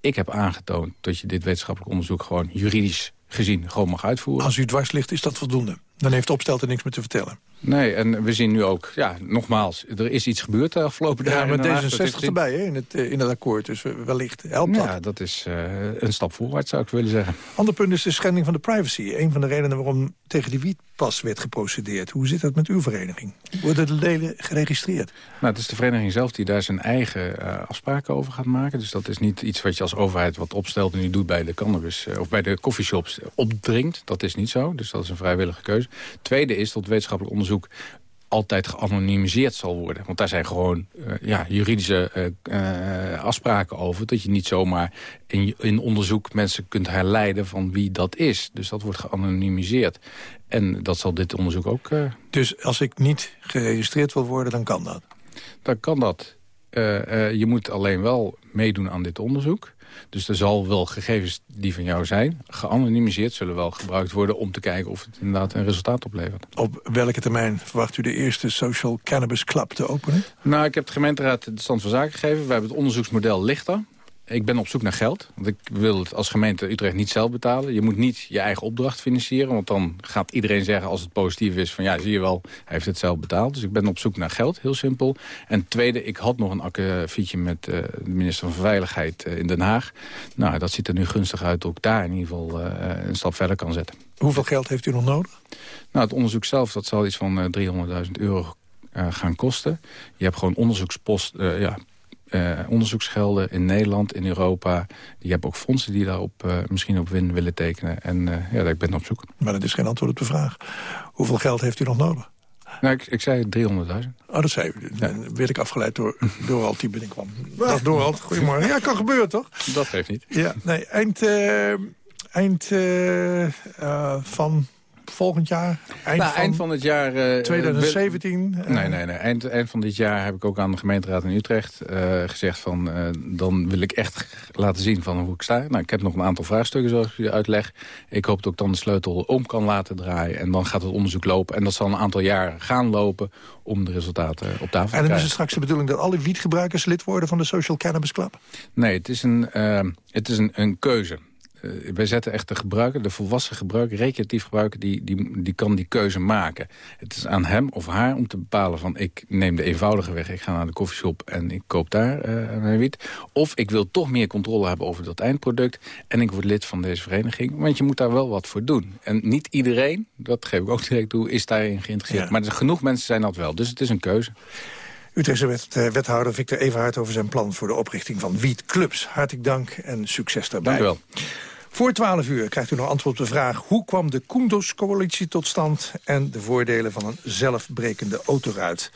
Ik heb aangetoond dat je dit wetenschappelijk onderzoek... gewoon juridisch gezien gewoon mag uitvoeren. Als u dwars ligt, is dat voldoende. Dan heeft Opstelten niks meer te vertellen. Nee, en we zien nu ook, ja, nogmaals, er is iets gebeurd de afgelopen dagen. Ja, met D66 erbij hè, in, het, in het akkoord, dus wellicht helpt dat. Ja, dat is uh, een stap voorwaarts, zou ik willen zeggen. Ander punt is de schending van de privacy. Een van de redenen waarom tegen die wietpas werd geprocedeerd. Hoe zit dat met uw vereniging? Worden de leden geregistreerd? Nou, het is de vereniging zelf die daar zijn eigen uh, afspraken over gaat maken. Dus dat is niet iets wat je als overheid wat opstelt en nu doet bij de cannabis... Uh, of bij de coffeeshops opdringt. Dat is niet zo, dus dat is een vrijwillige keuze. Tweede is dat wetenschappelijk onderzoek altijd geanonimiseerd zal worden. Want daar zijn gewoon uh, ja, juridische uh, uh, afspraken over... dat je niet zomaar in, in onderzoek mensen kunt herleiden van wie dat is. Dus dat wordt geanonimiseerd. En dat zal dit onderzoek ook... Dus als ik niet geregistreerd wil worden, dan kan dat? Dan kan dat. je moet alleen wel meedoen aan dit onderzoek. Dus er zal wel gegevens die van jou zijn, geanonimiseerd zullen wel gebruikt worden om te kijken of het inderdaad een resultaat oplevert. Op welke termijn verwacht u de eerste Social Cannabis Club te openen? Nou, ik heb de gemeenteraad de stand van zaken gegeven. We hebben het onderzoeksmodel lichter. Ik ben op zoek naar geld. Want ik wil het als gemeente Utrecht niet zelf betalen. Je moet niet je eigen opdracht financieren. Want dan gaat iedereen zeggen als het positief is... van ja, zie je wel, hij heeft het zelf betaald. Dus ik ben op zoek naar geld, heel simpel. En tweede, ik had nog een akkefietje met uh, de minister van Veiligheid uh, in Den Haag. Nou, dat ziet er nu gunstig uit dat ik daar in ieder geval uh, een stap verder kan zetten. Hoeveel geld heeft u nog nodig? Nou, het onderzoek zelf, dat zal iets van 300.000 euro gaan kosten. Je hebt gewoon onderzoekspost, ja, uh, onderzoeksgelden in Nederland, in Europa. Die hebben ook fondsen die daarop uh, misschien op win willen tekenen. En uh, ja, ik ben op zoek. Maar dat is geen antwoord op de vraag. Hoeveel geld heeft u nog nodig? Nou, ik, ik zei 300.000. Oh, dat zei u. Dan ja. werd ik afgeleid door Dorald die binnenkwam. Dag Dorald, goedemorgen. Ja, kan gebeuren toch? Dat geeft niet. Ja, nee, eind, eind van volgend jaar? Eind, Nou, van, eind van het jaar... eh, 2017? wil- nee, nee, nee. Eind, eind van dit jaar heb ik ook aan de gemeenteraad in Utrecht eh, gezegd van... eh, dan wil ik echt laten zien van hoe ik sta. Nou, ik heb nog een aantal vraagstukken zoals ik u uitleg. Ik hoop dat ik dan de sleutel om kan laten draaien. En dan gaat het onderzoek lopen. En dat zal een aantal jaar gaan lopen om de resultaten op tafel te En dan is krijgen. het straks de bedoeling dat alle wietgebruikers lid worden van de Social Cannabis Club? Nee, het is een, eh, het is een, een keuze. Eh, wij zetten echt de gebruiker, de volwassen gebruiker, recreatief gebruiker, die, die, die kan die keuze maken. Het is aan hem of haar om te bepalen van ik neem de eenvoudige weg, ik ga naar de koffieshop en ik koop daar eh, mijn wiet. Of ik wil toch meer controle hebben over dat eindproduct en ik word lid van deze vereniging. Want je moet daar wel wat voor doen. En niet iedereen, dat geef ik ook direct toe, is daarin geïnteresseerd. Ja. Maar er, genoeg mensen zijn dat wel, dus het is een keuze. Utrechtse wet, eh, wethouder Victor Everhard over zijn plan voor de oprichting van wietclubs. Hartelijk dank en succes daarbij. Dank u wel. Voor 12 uur krijgt u nog antwoord op de vraag... hoe kwam de Koendos-coalitie tot stand... en de voordelen van een zelfbrekende autoruit.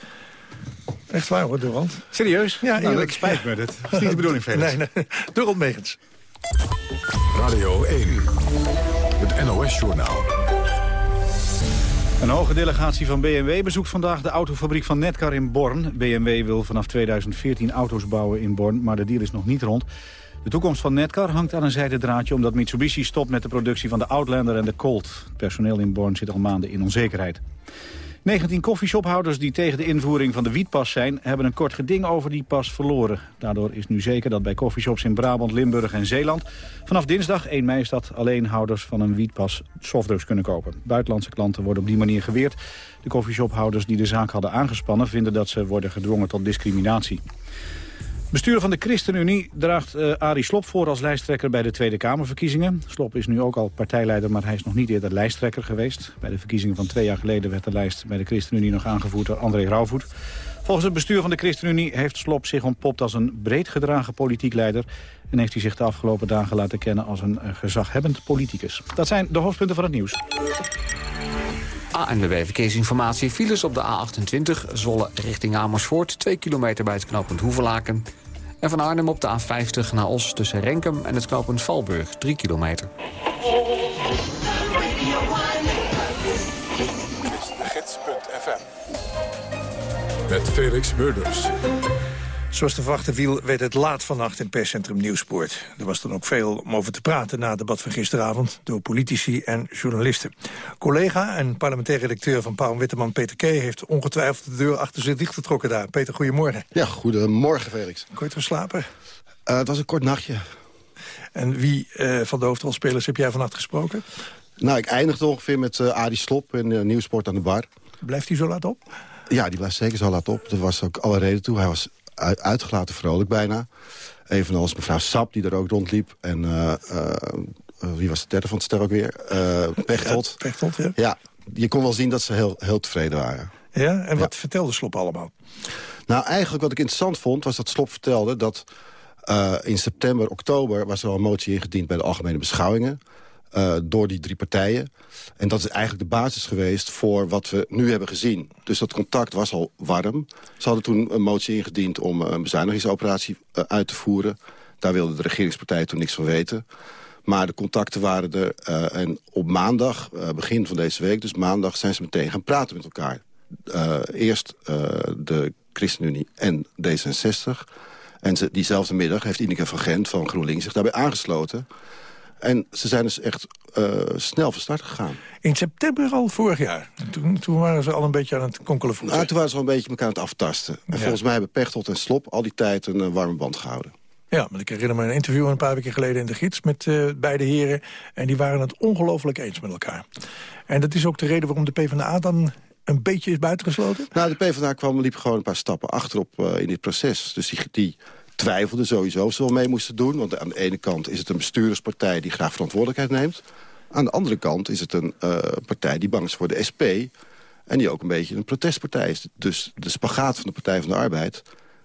Echt waar hoor, Durand. Serieus? Ja, Nou, eerlijk. spijt me. Dat is niet de bedoeling, Felix. Nee, nee. Durand Megens. Radio 1. Het NOS-journaal. Een hoge delegatie van BMW bezoekt vandaag de autofabriek van Netcar in Born. BMW wil vanaf 2014 auto's bouwen in Born, maar de deal is nog niet rond. De toekomst van Netcar hangt aan een zijden draadje... omdat Mitsubishi stopt met de productie van de Outlander en de Colt. Het personeel in Born zit al maanden in onzekerheid. 19 koffieshophouders die tegen de invoering van de wietpas zijn... hebben een kort geding over die pas verloren. Daardoor is nu zeker dat bij koffieshops in Brabant, Limburg en Zeeland... vanaf dinsdag 1 mei dat alleen houders van een wietpas softdrugs kunnen kopen. Buitenlandse klanten worden op die manier geweerd. De koffieshophouders die de zaak hadden aangespannen... vinden dat ze worden gedwongen tot discriminatie. Bestuur van de ChristenUnie draagt eh Arie Slob voor als lijsttrekker bij de Tweede Kamerverkiezingen. Slob is nu ook al partijleider, maar hij is nog niet eerder lijsttrekker geweest. Bij de verkiezingen van twee jaar geleden werd de lijst bij de ChristenUnie nog aangevoerd door André Rauwvoet. Volgens het bestuur van de ChristenUnie heeft Slob zich ontpopt als een breed gedragen politiek leider. En heeft hij zich de afgelopen dagen laten kennen als een eh, gezaghebbend politicus. Dat zijn de hoofdpunten van het nieuws. ANWB Verkeersinformatie. Files op de A28 Zwolle richting Amersfoort. 2 kilometer bij het knooppunt Hoevelaken. En van Arnhem op de A50 naar Os tussen Renkum en het knooppunt Valburg. 3 kilometer. Dit is. Met Felix Murders. Zoals te verwachten viel, werd het laat vannacht in perscentrum Nieuwspoort. Er was dan ook veel om over te praten na het debat van gisteravond... door politici en journalisten. Collega en parlementair redacteur van Paul Witteman, Peter K... heeft ongetwijfeld de deur achter zich dichtgetrokken daar. Peter, goedemorgen. Ja, goedemorgen Felix. Kort geslapen? Uh, het was een kort nachtje. En wie uh, van de hoofdrolspelers heb jij vannacht gesproken? Nou, ik eindigde ongeveer met uh, Arie Slop in uh, Nieuwsport aan de bar. Blijft hij zo laat op? Ja, die blijft zeker zo laat op. Er was ook alle reden toe. Hij was uitgelaten vrolijk bijna. Evenals mevrouw Sap, die er ook rondliep. En uh, uh, wie was de derde van het stel ook weer? Uh, Pechtold. Ja, Pechtold, ja. Ja, je kon wel zien dat ze heel, heel tevreden waren. Ja, en wat ja. vertelde Slop allemaal? Nou, eigenlijk wat ik interessant vond, was dat Slop vertelde... dat in september, oktober was er al een motie ingediend... bij de algemene beschouwingen uh, door die drie partijen. En dat is eigenlijk de basis geweest voor wat we nu hebben gezien. Dus dat contact was al warm. Ze hadden toen een motie ingediend om een bezuinigingsoperatie uh, uit te voeren. Daar wilde de regeringspartij toen niks van weten. Maar de contacten waren er. En op maandag, begin van deze week, dus maandag... zijn ze meteen gaan praten met elkaar. Eerst de ChristenUnie en D66. En ze, diezelfde middag heeft Ineke van Gent van GroenLinks zich daarbij aangesloten... En ze zijn dus echt uh, snel van start gegaan. In september al vorig jaar? Toen, toen waren ze al een beetje aan het konkelen voeten. Nou, toen waren ze al een beetje elkaar aan het aftasten. En ja. volgens mij hebben Pechtold en Slop al die tijd een uh, warme band gehouden. Ja, maar ik herinner me een interview een paar weken geleden in de gids... met uh, beide heren. En die waren het ongelooflijk eens met elkaar. En dat is ook de reden waarom de PvdA dan een beetje is buitengesloten? Nou, de PvdA kwam, liep gewoon een paar stappen achterop uh, in dit proces. Dus die... die twijfelde sowieso of ze wel mee moesten doen. Want aan de ene kant is het een bestuurderspartij die graag verantwoordelijkheid neemt. Aan de andere kant is het een uh, partij die bang is voor de SP... en die ook een beetje een protestpartij is. Dus de spagaat van de Partij van de Arbeid...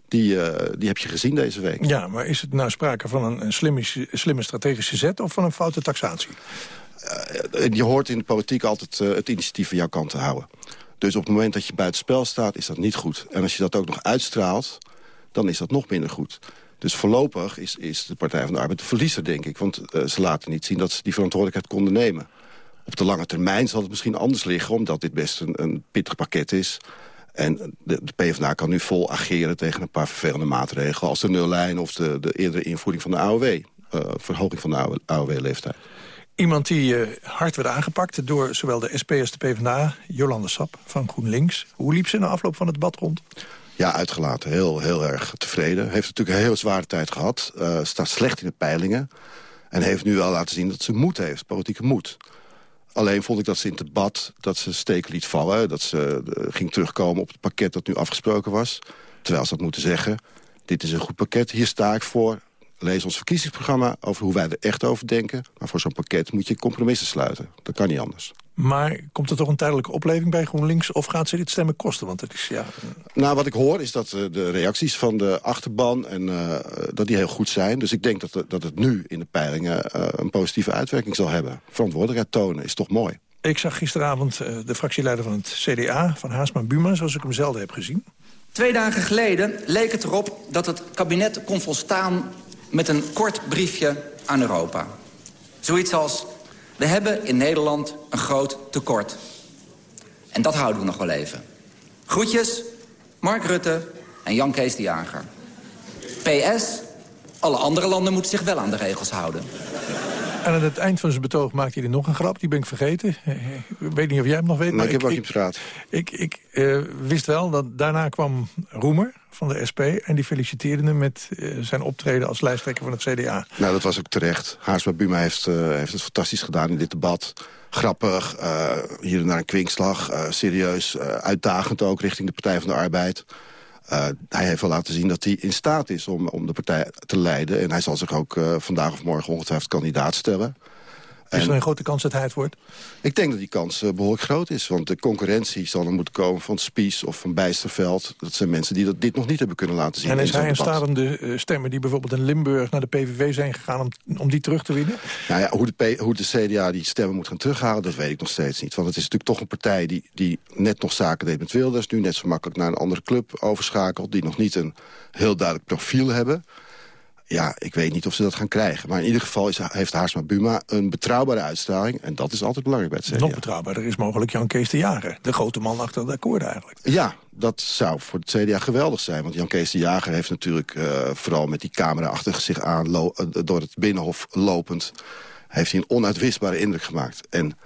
Die, uh, die heb je gezien deze week. Ja, maar is het nou sprake van een, een slimme, slimme strategische zet... of van een foute taxatie? Uh, je hoort in de politiek altijd het initiatief van jouw kant te houden. Dus op het moment dat je buitenspel staat, is dat niet goed. En als je dat ook nog uitstraalt dan is dat nog minder goed. Dus voorlopig is, is de Partij van de Arbeid de verliezer, denk ik. Want uh, ze laten niet zien dat ze die verantwoordelijkheid konden nemen. Op de lange termijn zal het misschien anders liggen... omdat dit best een, een pittig pakket is. En de, de PvdA kan nu vol ageren tegen een paar vervelende maatregelen... als de nullijn of de, de eerdere invoering van de AOW. eh, verhoging van de AOW-leeftijd. Iemand die eh, hard werd aangepakt door zowel de SP als de PvdA, Jolande Sap van GroenLinks. Hoe liep ze na afloop van het debat rond? Ja, uitgelaten. Heel, heel erg tevreden. Heeft natuurlijk een heel zware tijd gehad. eh, staat slecht in de peilingen. En heeft nu wel laten zien dat ze moed heeft, politieke moed. Alleen vond ik dat ze in het debat dat ze steken liet vallen. Dat ze eh, ging terugkomen op het pakket dat nu afgesproken was. Terwijl ze had moeten zeggen, dit is een goed pakket, hier sta ik voor. Lees ons verkiezingsprogramma over hoe wij er echt over denken. Maar voor zo'n pakket moet je compromissen sluiten. Dat kan niet anders. Maar komt er toch een tijdelijke opleving bij GroenLinks... of gaat ze dit stemmen kosten? Want het is, ja... Nou, wat ik hoor is dat eh, de reacties van de achterban... En, eh, dat die heel goed zijn. Dus ik denk dat, het- dat het nu in de peilingen eh, een positieve uitwerking zal hebben. Verantwoordelijkheid tonen is toch mooi. Ik zag gisteravond eh, de fractieleider van het CDA, van Haasma Buma... zoals ik hem zelden heb gezien. Twee dagen geleden leek het erop dat het kabinet kon volstaan met een kort briefje aan Europa. Zoiets als, we hebben in Nederland een groot tekort. En dat houden we nog wel even. Groetjes, Mark Rutte en Jan Kees de Jager. PS, alle andere landen moeten zich wel aan de regels houden. En aan het eind van zijn betoog maakte hij er nog een grap. Die ben ik vergeten. Ik weet niet of jij hem nog weet. Maar ik heb ook niet op straat. Ik, ik eh, wist wel dat daarna kwam Roemer van de SP... en die feliciteerde hem met eh, zijn optreden als lijsttrekker van het CDA. Nou, dat was ook terecht. Haarsma Buma heeft, eh, heeft het fantastisch gedaan in dit debat. Grappig, hier en daar een kwinkslag. serieus, uitdagend ook richting de Partij van de Arbeid. Eh, hij heeft wel laten zien dat hij in staat is om, om de partij te leiden. En hij zal zich ook eh, vandaag of morgen ongetwijfeld kandidaat stellen. Is er een grote kans dat hij het wordt? Ik denk dat die kans eh, behoorlijk groot is. Want de concurrentie zal er moeten komen van Spies of van Bijsterveld. Dat zijn mensen die dat, dit nog niet hebben kunnen laten zien. En is hij in debat. staat om de eh, stemmen die bijvoorbeeld in Limburg naar de PVV zijn gegaan... om, om die terug te winnen? Nou ja, hoe de, hoe de CDA die stemmen moet gaan terughalen, dat weet ik nog steeds niet. Want het is natuurlijk toch een partij die, die net nog zaken deed met Wilders... nu net zo makkelijk naar een andere club overschakelt... die nog niet een heel duidelijk profiel hebben. Ja, ik weet niet of ze dat gaan krijgen. Maar in ieder geval is, heeft Haarsma Buma een betrouwbare uitstraling... en dat is altijd belangrijk bij het CDA. Nog betrouwbaarder is mogelijk Jan Kees de Jager. De grote man achter het akkoord eigenlijk. Ja, dat zou voor het CDA geweldig zijn. Want Jan Kees de Jager heeft natuurlijk eh, vooral met die camera achter zich aan... eh, door het Binnenhof lopend... heeft hij een onuitwisbare indruk gemaakt. En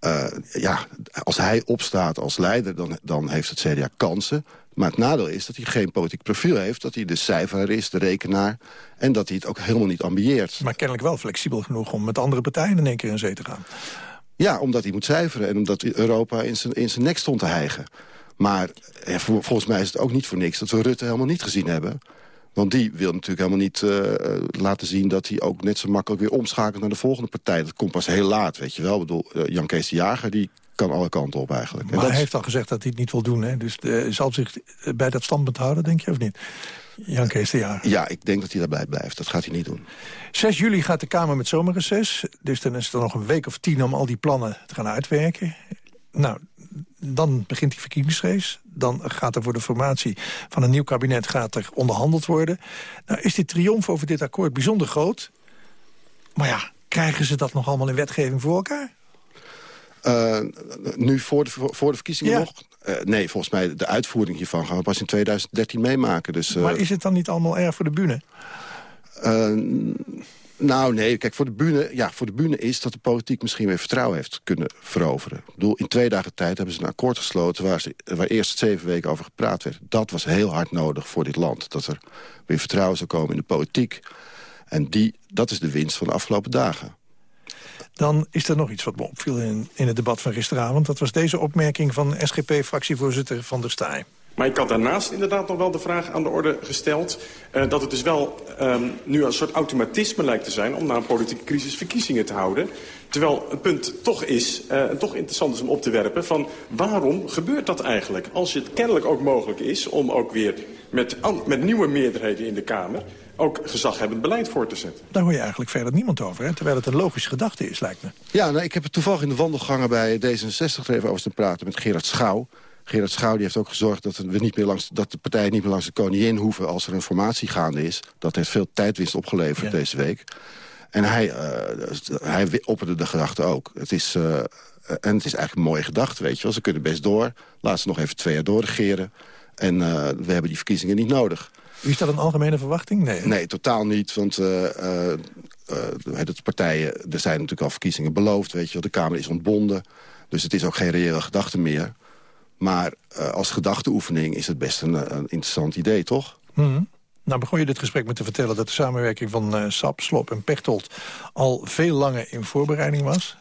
eh, ja, als hij opstaat als leider, dan, dan heeft het CDA kansen. Maar het nadeel is dat hij geen politiek profiel heeft. Dat hij de cijferaar is, de rekenaar. En dat hij het ook helemaal niet ambieert. Maar kennelijk wel flexibel genoeg om met andere partijen in één keer in zee te gaan. Ja, omdat hij moet cijferen en omdat Europa in zijn, in zijn nek stond te hijgen. Maar eh, vol- volgens mij is het ook niet voor niks dat we Rutte helemaal niet gezien hebben. Want die wil natuurlijk helemaal niet eh, laten zien... dat hij ook net zo makkelijk weer omschakelt naar de volgende partij. Dat komt pas heel laat, weet je wel. Ik bedoel, eh, Jan Kees de Jager die kan alle kanten op eigenlijk. En Maar dat hij heeft al gezegd dat hij het niet wil doen. Hè? Dus eh, zal zich bij dat standpunt houden, denk je, of niet? Jan Kees de Jager. Ja, ik denk dat hij daarbij blijft. Dat gaat hij niet doen. 6 juli gaat de Kamer met zomerreces. Dus dan is er nog een week of tien om al die plannen te gaan uitwerken. Nou, dan begint die verkiezingsrace. Dan gaat er voor de formatie van een nieuw kabinet gaat er onderhandeld worden. Nou is die triomf over dit akkoord bijzonder groot. Maar ja, krijgen ze dat nog allemaal in wetgeving voor elkaar? Eh, nu voor de, voor de verkiezingen Ja. nog? Eh, nee, volgens mij de uitvoering hiervan gaan we pas in 2013 meemaken. Dus, eh, Maar is het dan niet allemaal erg voor de bühne? Nou, nee. Kijk, voor de, bühne, ja, voor de bühne is dat de politiek misschien weer vertrouwen heeft kunnen veroveren. Ik bedoel, in twee dagen tijd hebben ze een akkoord gesloten... waar, ze, waar eerst zeven weken over gepraat werd. Dat was heel hard nodig voor dit land. Dat er weer vertrouwen zou komen in de politiek. En die, dat is de winst van de afgelopen dagen. Dan is er nog iets wat me opviel in, in het debat van gisteravond. Dat was deze opmerking van SGP-fractievoorzitter Van der Staaij. Maar ik had daarnaast inderdaad nog wel de vraag aan de orde gesteld... eh, dat het dus wel ehm, nu een soort automatisme lijkt te zijn... om na een politieke crisis verkiezingen te houden. Terwijl het punt toch is, eh, en toch interessant is om op te werpen... van waarom gebeurt dat eigenlijk? Als het kennelijk ook mogelijk is om ook weer met, met nieuwe meerderheden in de Kamer... ook gezaghebbend beleid voor te zetten. Daar hoor je eigenlijk verder niemand over, hè? terwijl het een logische gedachte is, lijkt me. Ja, nou, ik heb het toevallig in de wandelgangen bij D66 er even over te praten met Gerard Schouw. Gerard Schouw die heeft ook gezorgd dat, we niet meer langs, dat de partijen niet meer langs de koningin hoeven als er een formatie gaande is. Dat heeft veel tijdwinst opgeleverd deze week. En hij, eh, hij opperde de gedachte ook. Het is, eh, en het is eigenlijk een mooie gedachte, weet je wel. Ze kunnen best door. Laat ze nog even twee jaar doorregeren. En eh, we hebben die verkiezingen niet nodig. Is dat een algemene verwachting? Nee. Nee, totaal niet. Want uh, uh, uh, de partijen, er zijn natuurlijk al verkiezingen beloofd. Weet je. De Kamer is ontbonden. Dus het is ook geen reële gedachte meer. Maar als gedachteoefening is het best een, een interessant idee, toch? Mm Nou begon je dit gesprek met te vertellen dat de samenwerking van uh, SAP, Slop en Pechtold al veel langer in voorbereiding was.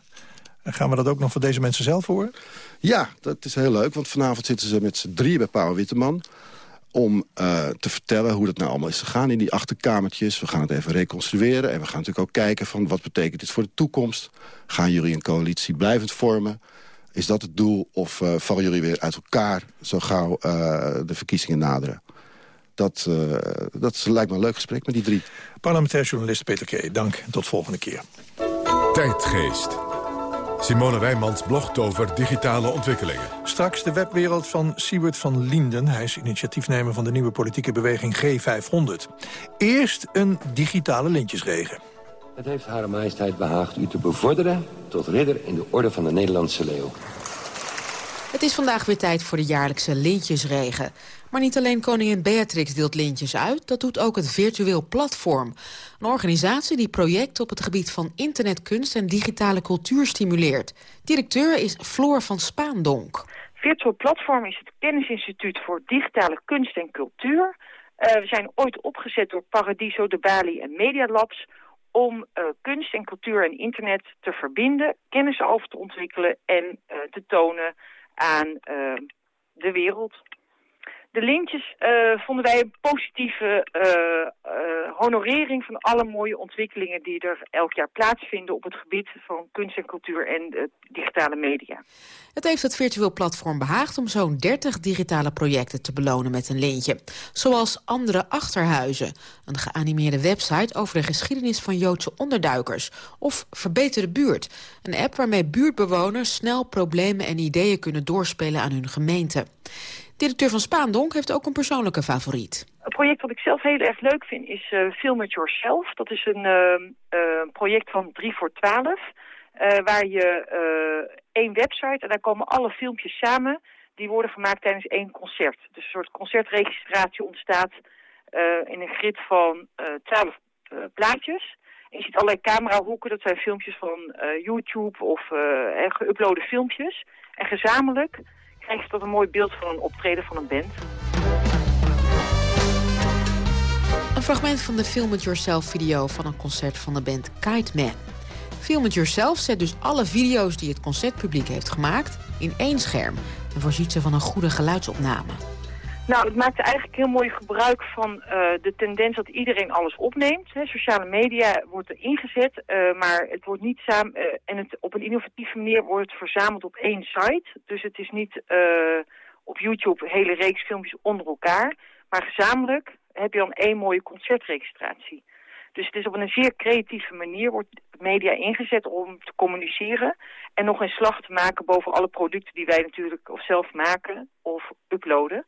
En gaan we dat ook nog van deze mensen zelf horen? Ja, dat is heel leuk, want vanavond zitten ze met z'n drieën bij Paul Witteman om uh, te vertellen hoe dat nou allemaal is gegaan in die achterkamertjes. We gaan het even reconstrueren en we gaan natuurlijk ook kijken van wat betekent dit voor de toekomst. Gaan jullie een coalitie blijvend vormen? Is dat het doel of uh, vallen jullie weer uit elkaar zo gauw uh, de verkiezingen naderen? Dat, uh, dat lijkt me een leuk gesprek met die drie. Parlementair journalist Peter Kee, dank en tot volgende keer. Tijdgeest. Simone Wijmans blogt over digitale ontwikkelingen. Straks de webwereld van Siebert van Linden. Hij is initiatiefnemer van de nieuwe politieke beweging G500. Eerst een digitale lintjesregen. Het heeft Hare Majesteit behaagd u te bevorderen... tot ridder in de orde van de Nederlandse leeuw. Het is vandaag weer tijd voor de jaarlijkse lintjesregen. Maar niet alleen koningin Beatrix deelt lintjes uit, dat doet ook het Virtueel Platform. Een organisatie die projecten op het gebied van internetkunst en digitale cultuur stimuleert. Directeur is Floor van Spaandonk. Virtueel Platform is het kennisinstituut voor digitale kunst en cultuur. Uh, we zijn ooit opgezet door Paradiso, de Bali en Media Labs om uh, kunst en cultuur en internet te verbinden, kennis over te ontwikkelen en uh, te tonen aan de wereld. De lintjes uh, vonden wij een positieve uh, uh, honorering van alle mooie ontwikkelingen die er elk jaar plaatsvinden op het gebied van kunst en cultuur en digitale media. Het heeft het virtueel platform behaagd om zo'n 30 digitale projecten te belonen met een lintje. Zoals Andere Achterhuizen, een geanimeerde website over de geschiedenis van Joodse onderduikers. Of Verbeter de Buurt, een app waarmee buurtbewoners snel problemen en ideeën kunnen doorspelen aan hun gemeente. Directeur van Spaandonk heeft ook een persoonlijke favoriet. Een project wat ik zelf heel erg leuk vind is uh, Film It Yourself. Dat is een uh, uh, project van 3 voor 12. waar je één website en daar komen alle filmpjes samen. Die worden gemaakt tijdens één concert. Dus een soort concertregistratie ontstaat in een grid van 12 plaatjes. Je ziet allerlei camerahoeken, dat zijn filmpjes van YouTube of geüploade filmpjes. En gezamenlijk krijg je tot een mooi beeld van een optreden van een band. Een fragment van de Film It Yourself video van een concert van de band Kite Man. Film It Yourself zet dus alle video's die het concertpubliek heeft gemaakt in één scherm en voorziet ze van een goede geluidsopname. Nou, het maakt eigenlijk heel mooi gebruik van uh, de tendens dat iedereen alles opneemt. Hè. Sociale media wordt er ingezet, uh, maar het wordt niet samen uh, en het op een innovatieve manier wordt het verzameld op één site. Dus het is niet op YouTube hele reeks filmpjes onder elkaar, maar gezamenlijk heb je dan één mooie concertregistratie. Dus het is op een zeer creatieve manier wordt media ingezet om te communiceren en nog een slag te maken boven alle producten die wij natuurlijk of zelf maken of uploaden.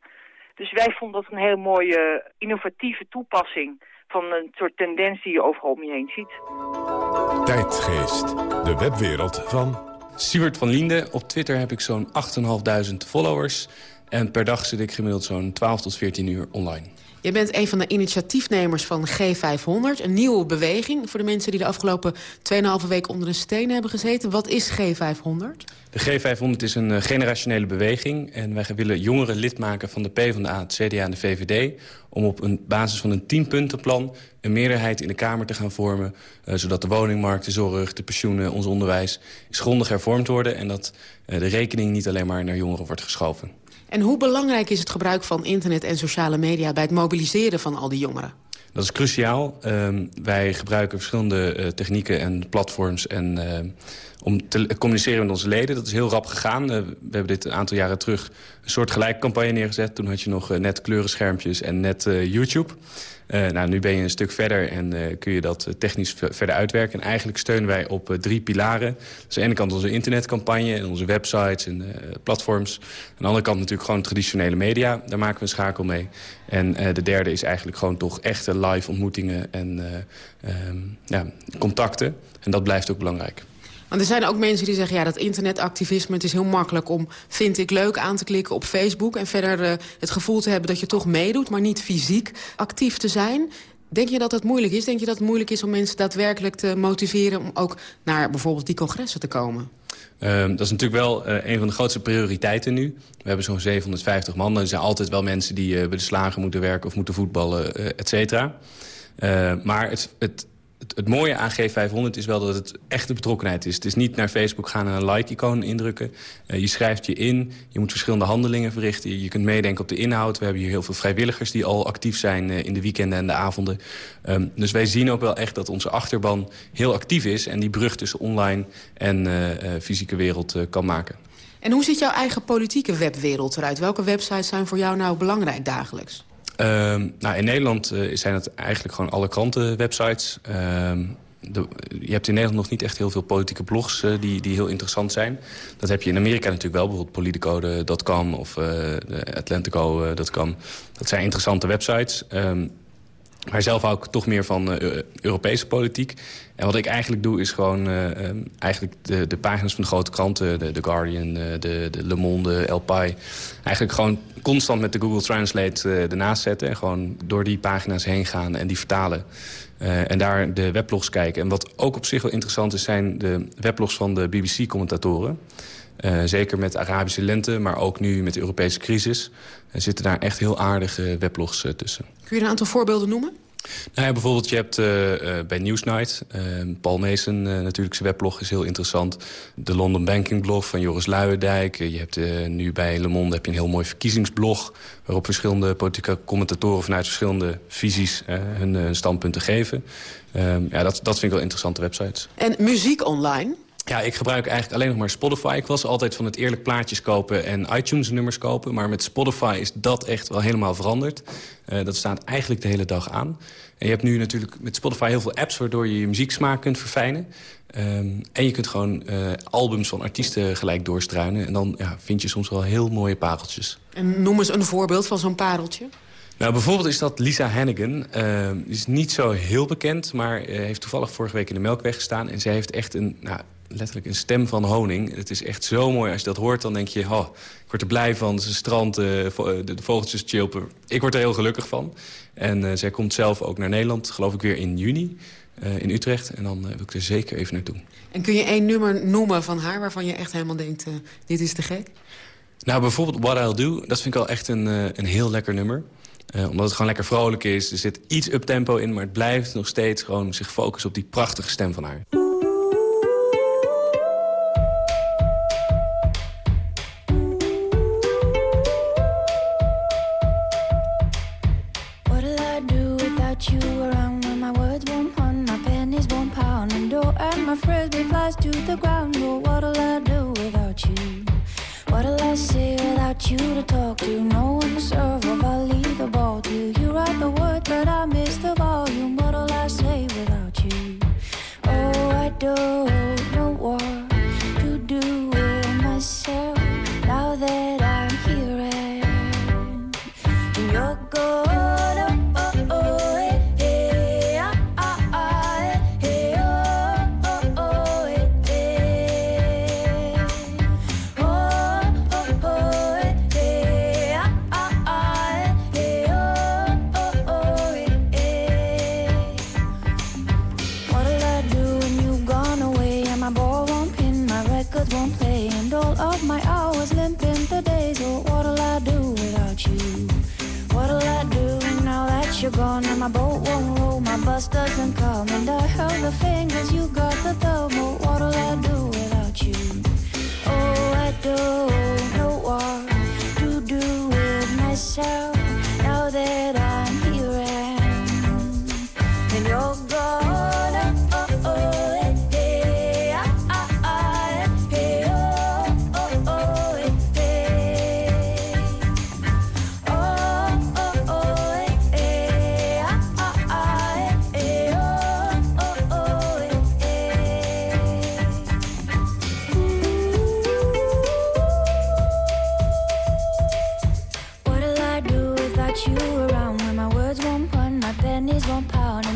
Dus wij vonden dat een heel mooie innovatieve toepassing van een soort tendens die je overal om je heen ziet. Tijdgeest, de webwereld van... Siebert van Liende. Op Twitter heb ik zo'n 8.500 followers. En per dag zit ik gemiddeld zo'n 12 tot 14 uur online. Je bent een van de initiatiefnemers van G500, een nieuwe beweging... voor de mensen die de afgelopen 2,5 week onder een steen hebben gezeten. Wat is G500? De G500 is een generationele beweging. En wij willen jongeren lid maken van de PvdA, het CDA en de VVD... om op een basis van een tienpuntenplan een meerderheid in de Kamer te gaan vormen... Uh, zodat de woningmarkt, de zorg, de pensioenen, ons onderwijs... grondig hervormd worden... en dat uh, de rekening niet alleen maar naar jongeren wordt geschoven. En hoe belangrijk is het gebruik van internet en sociale media... bij het mobiliseren van al die jongeren? Dat is cruciaal. Uh, wij gebruiken verschillende uh, technieken en platforms... en uh, om te communiceren met onze leden. Dat is heel rap gegaan. Uh, we hebben dit een aantal jaren terug een soort gelijkcampagne neergezet. Toen had je nog net kleurenschermpjes en net YouTube. Uh, nou, nu ben je een stuk verder en uh, kun je dat uh, technisch verder uitwerken. En eigenlijk steunen wij op drie pilaren. Dus aan de ene kant onze internetcampagne en onze websites en platforms. Aan de andere kant natuurlijk gewoon traditionele media. Daar maken we een schakel mee. En de derde is eigenlijk gewoon toch echte live ontmoetingen en um, ja, contacten. En dat blijft ook belangrijk. Want er zijn ook mensen die zeggen... ja, dat internetactivisme, het is heel makkelijk om... vind ik leuk aan te klikken op Facebook... en verder uh, het gevoel te hebben dat je toch meedoet... maar niet fysiek actief te zijn. Denk je dat dat moeilijk is? Denk je dat het moeilijk is om mensen daadwerkelijk te motiveren... om ook naar bijvoorbeeld die congressen te komen? Um, dat is natuurlijk wel uh, een van de grootste prioriteiten nu. We hebben zo'n 750 man. Er zijn altijd wel mensen die uh, bij de slagen moeten werken... of moeten voetballen, et cetera. maar het... het het, mooie aan G500 is wel dat het echte betrokkenheid is. Het is niet naar Facebook gaan en een like-icoon indrukken. Uh, je schrijft je in, je moet verschillende handelingen verrichten. Je kunt meedenken op de inhoud. We hebben hier heel veel vrijwilligers die al actief zijn uh, in de weekenden en de avonden. Um, dus wij zien ook wel echt dat onze achterban heel actief is... en die brug tussen online en uh, fysieke wereld kan maken. En hoe ziet jouw eigen politieke webwereld eruit? Welke websites zijn voor jou nou belangrijk dagelijks? Um, nou, in Nederland uh, zijn het eigenlijk gewoon alle krantenwebsites. De, je hebt in Nederland nog niet echt heel veel politieke blogs uh, die, die heel interessant zijn. Dat heb je in Amerika natuurlijk wel, bijvoorbeeld Politico.com of uh, Atlantico.com. Dat zijn interessante websites. Um, maar zelf hou ik toch meer van uh, Europese politiek. En wat ik eigenlijk doe is gewoon uh, um, eigenlijk de, de pagina's van de grote kranten... de, The Guardian, de, de Le Monde, El Pai... eigenlijk gewoon constant met de Google Translate uh, ernaast zetten... en gewoon door die pagina's heen gaan en die vertalen. En daar de weblogs kijken. En wat ook op zich wel interessant is... zijn de weblogs van de BBC-commentatoren. Uh, zeker met Arabische lente, maar ook nu met de Europese crisis... Er zitten daar echt heel aardige weblogs uh, tussen. Kun je een aantal voorbeelden noemen? Nou ja, bijvoorbeeld je hebt uh, uh, bij Newsnight, uh, Paul Mason natuurlijk zijn weblog is heel interessant. De London Banking blog van Joris Luijendijk. je hebt nu bij Le Monde heb je een heel mooi verkiezingsblog... waarop verschillende politieke commentatoren vanuit verschillende visies hun standpunten geven. Ehm, ja, dat, dat vind ik wel interessante websites. En muziek online? Ja, ik gebruik eigenlijk alleen nog maar Spotify. Ik was altijd van het eerlijk plaatjes kopen en iTunes-nummers kopen. Maar met Spotify is dat echt wel helemaal veranderd. Uh, dat staat eigenlijk de hele dag aan. En je hebt nu natuurlijk met Spotify heel veel apps... waardoor je je muzieksmaak kunt verfijnen. Um, en je kunt gewoon uh, albums van artiesten gelijk doorstruinen. En dan ja, vind je soms wel heel mooie pareltjes. En noem eens een voorbeeld van zo'n pareltje. Nou, bijvoorbeeld is dat Lisa Hannigan. Uh, die is niet zo heel bekend, maar uh, heeft toevallig vorige week in de Melkweg gestaan. En zij heeft echt een... Nou, letterlijk een stem van honing. Het is echt zo mooi. Als je dat hoort, dan denk je... Oh, ik word er blij van. Een strand, uh, de, de vogeltjes chilpen. Ik word er heel gelukkig van. En uh, zij komt zelf ook naar Nederland, geloof ik weer in juni. Uh, in Utrecht. En dan wil ik er zeker even naartoe. En kun je één nummer noemen van haar... waarvan je echt helemaal denkt, dit is te gek? Nou, bijvoorbeeld What I'll Do. Dat vind ik al echt een, een heel lekker nummer. Uh, omdat het gewoon lekker vrolijk is. Er zit iets uptempo in, maar het blijft nog steeds gewoon zich focussen op die prachtige stem van haar. To the ground. But what'll I do without you? What'll I say without you to talk to?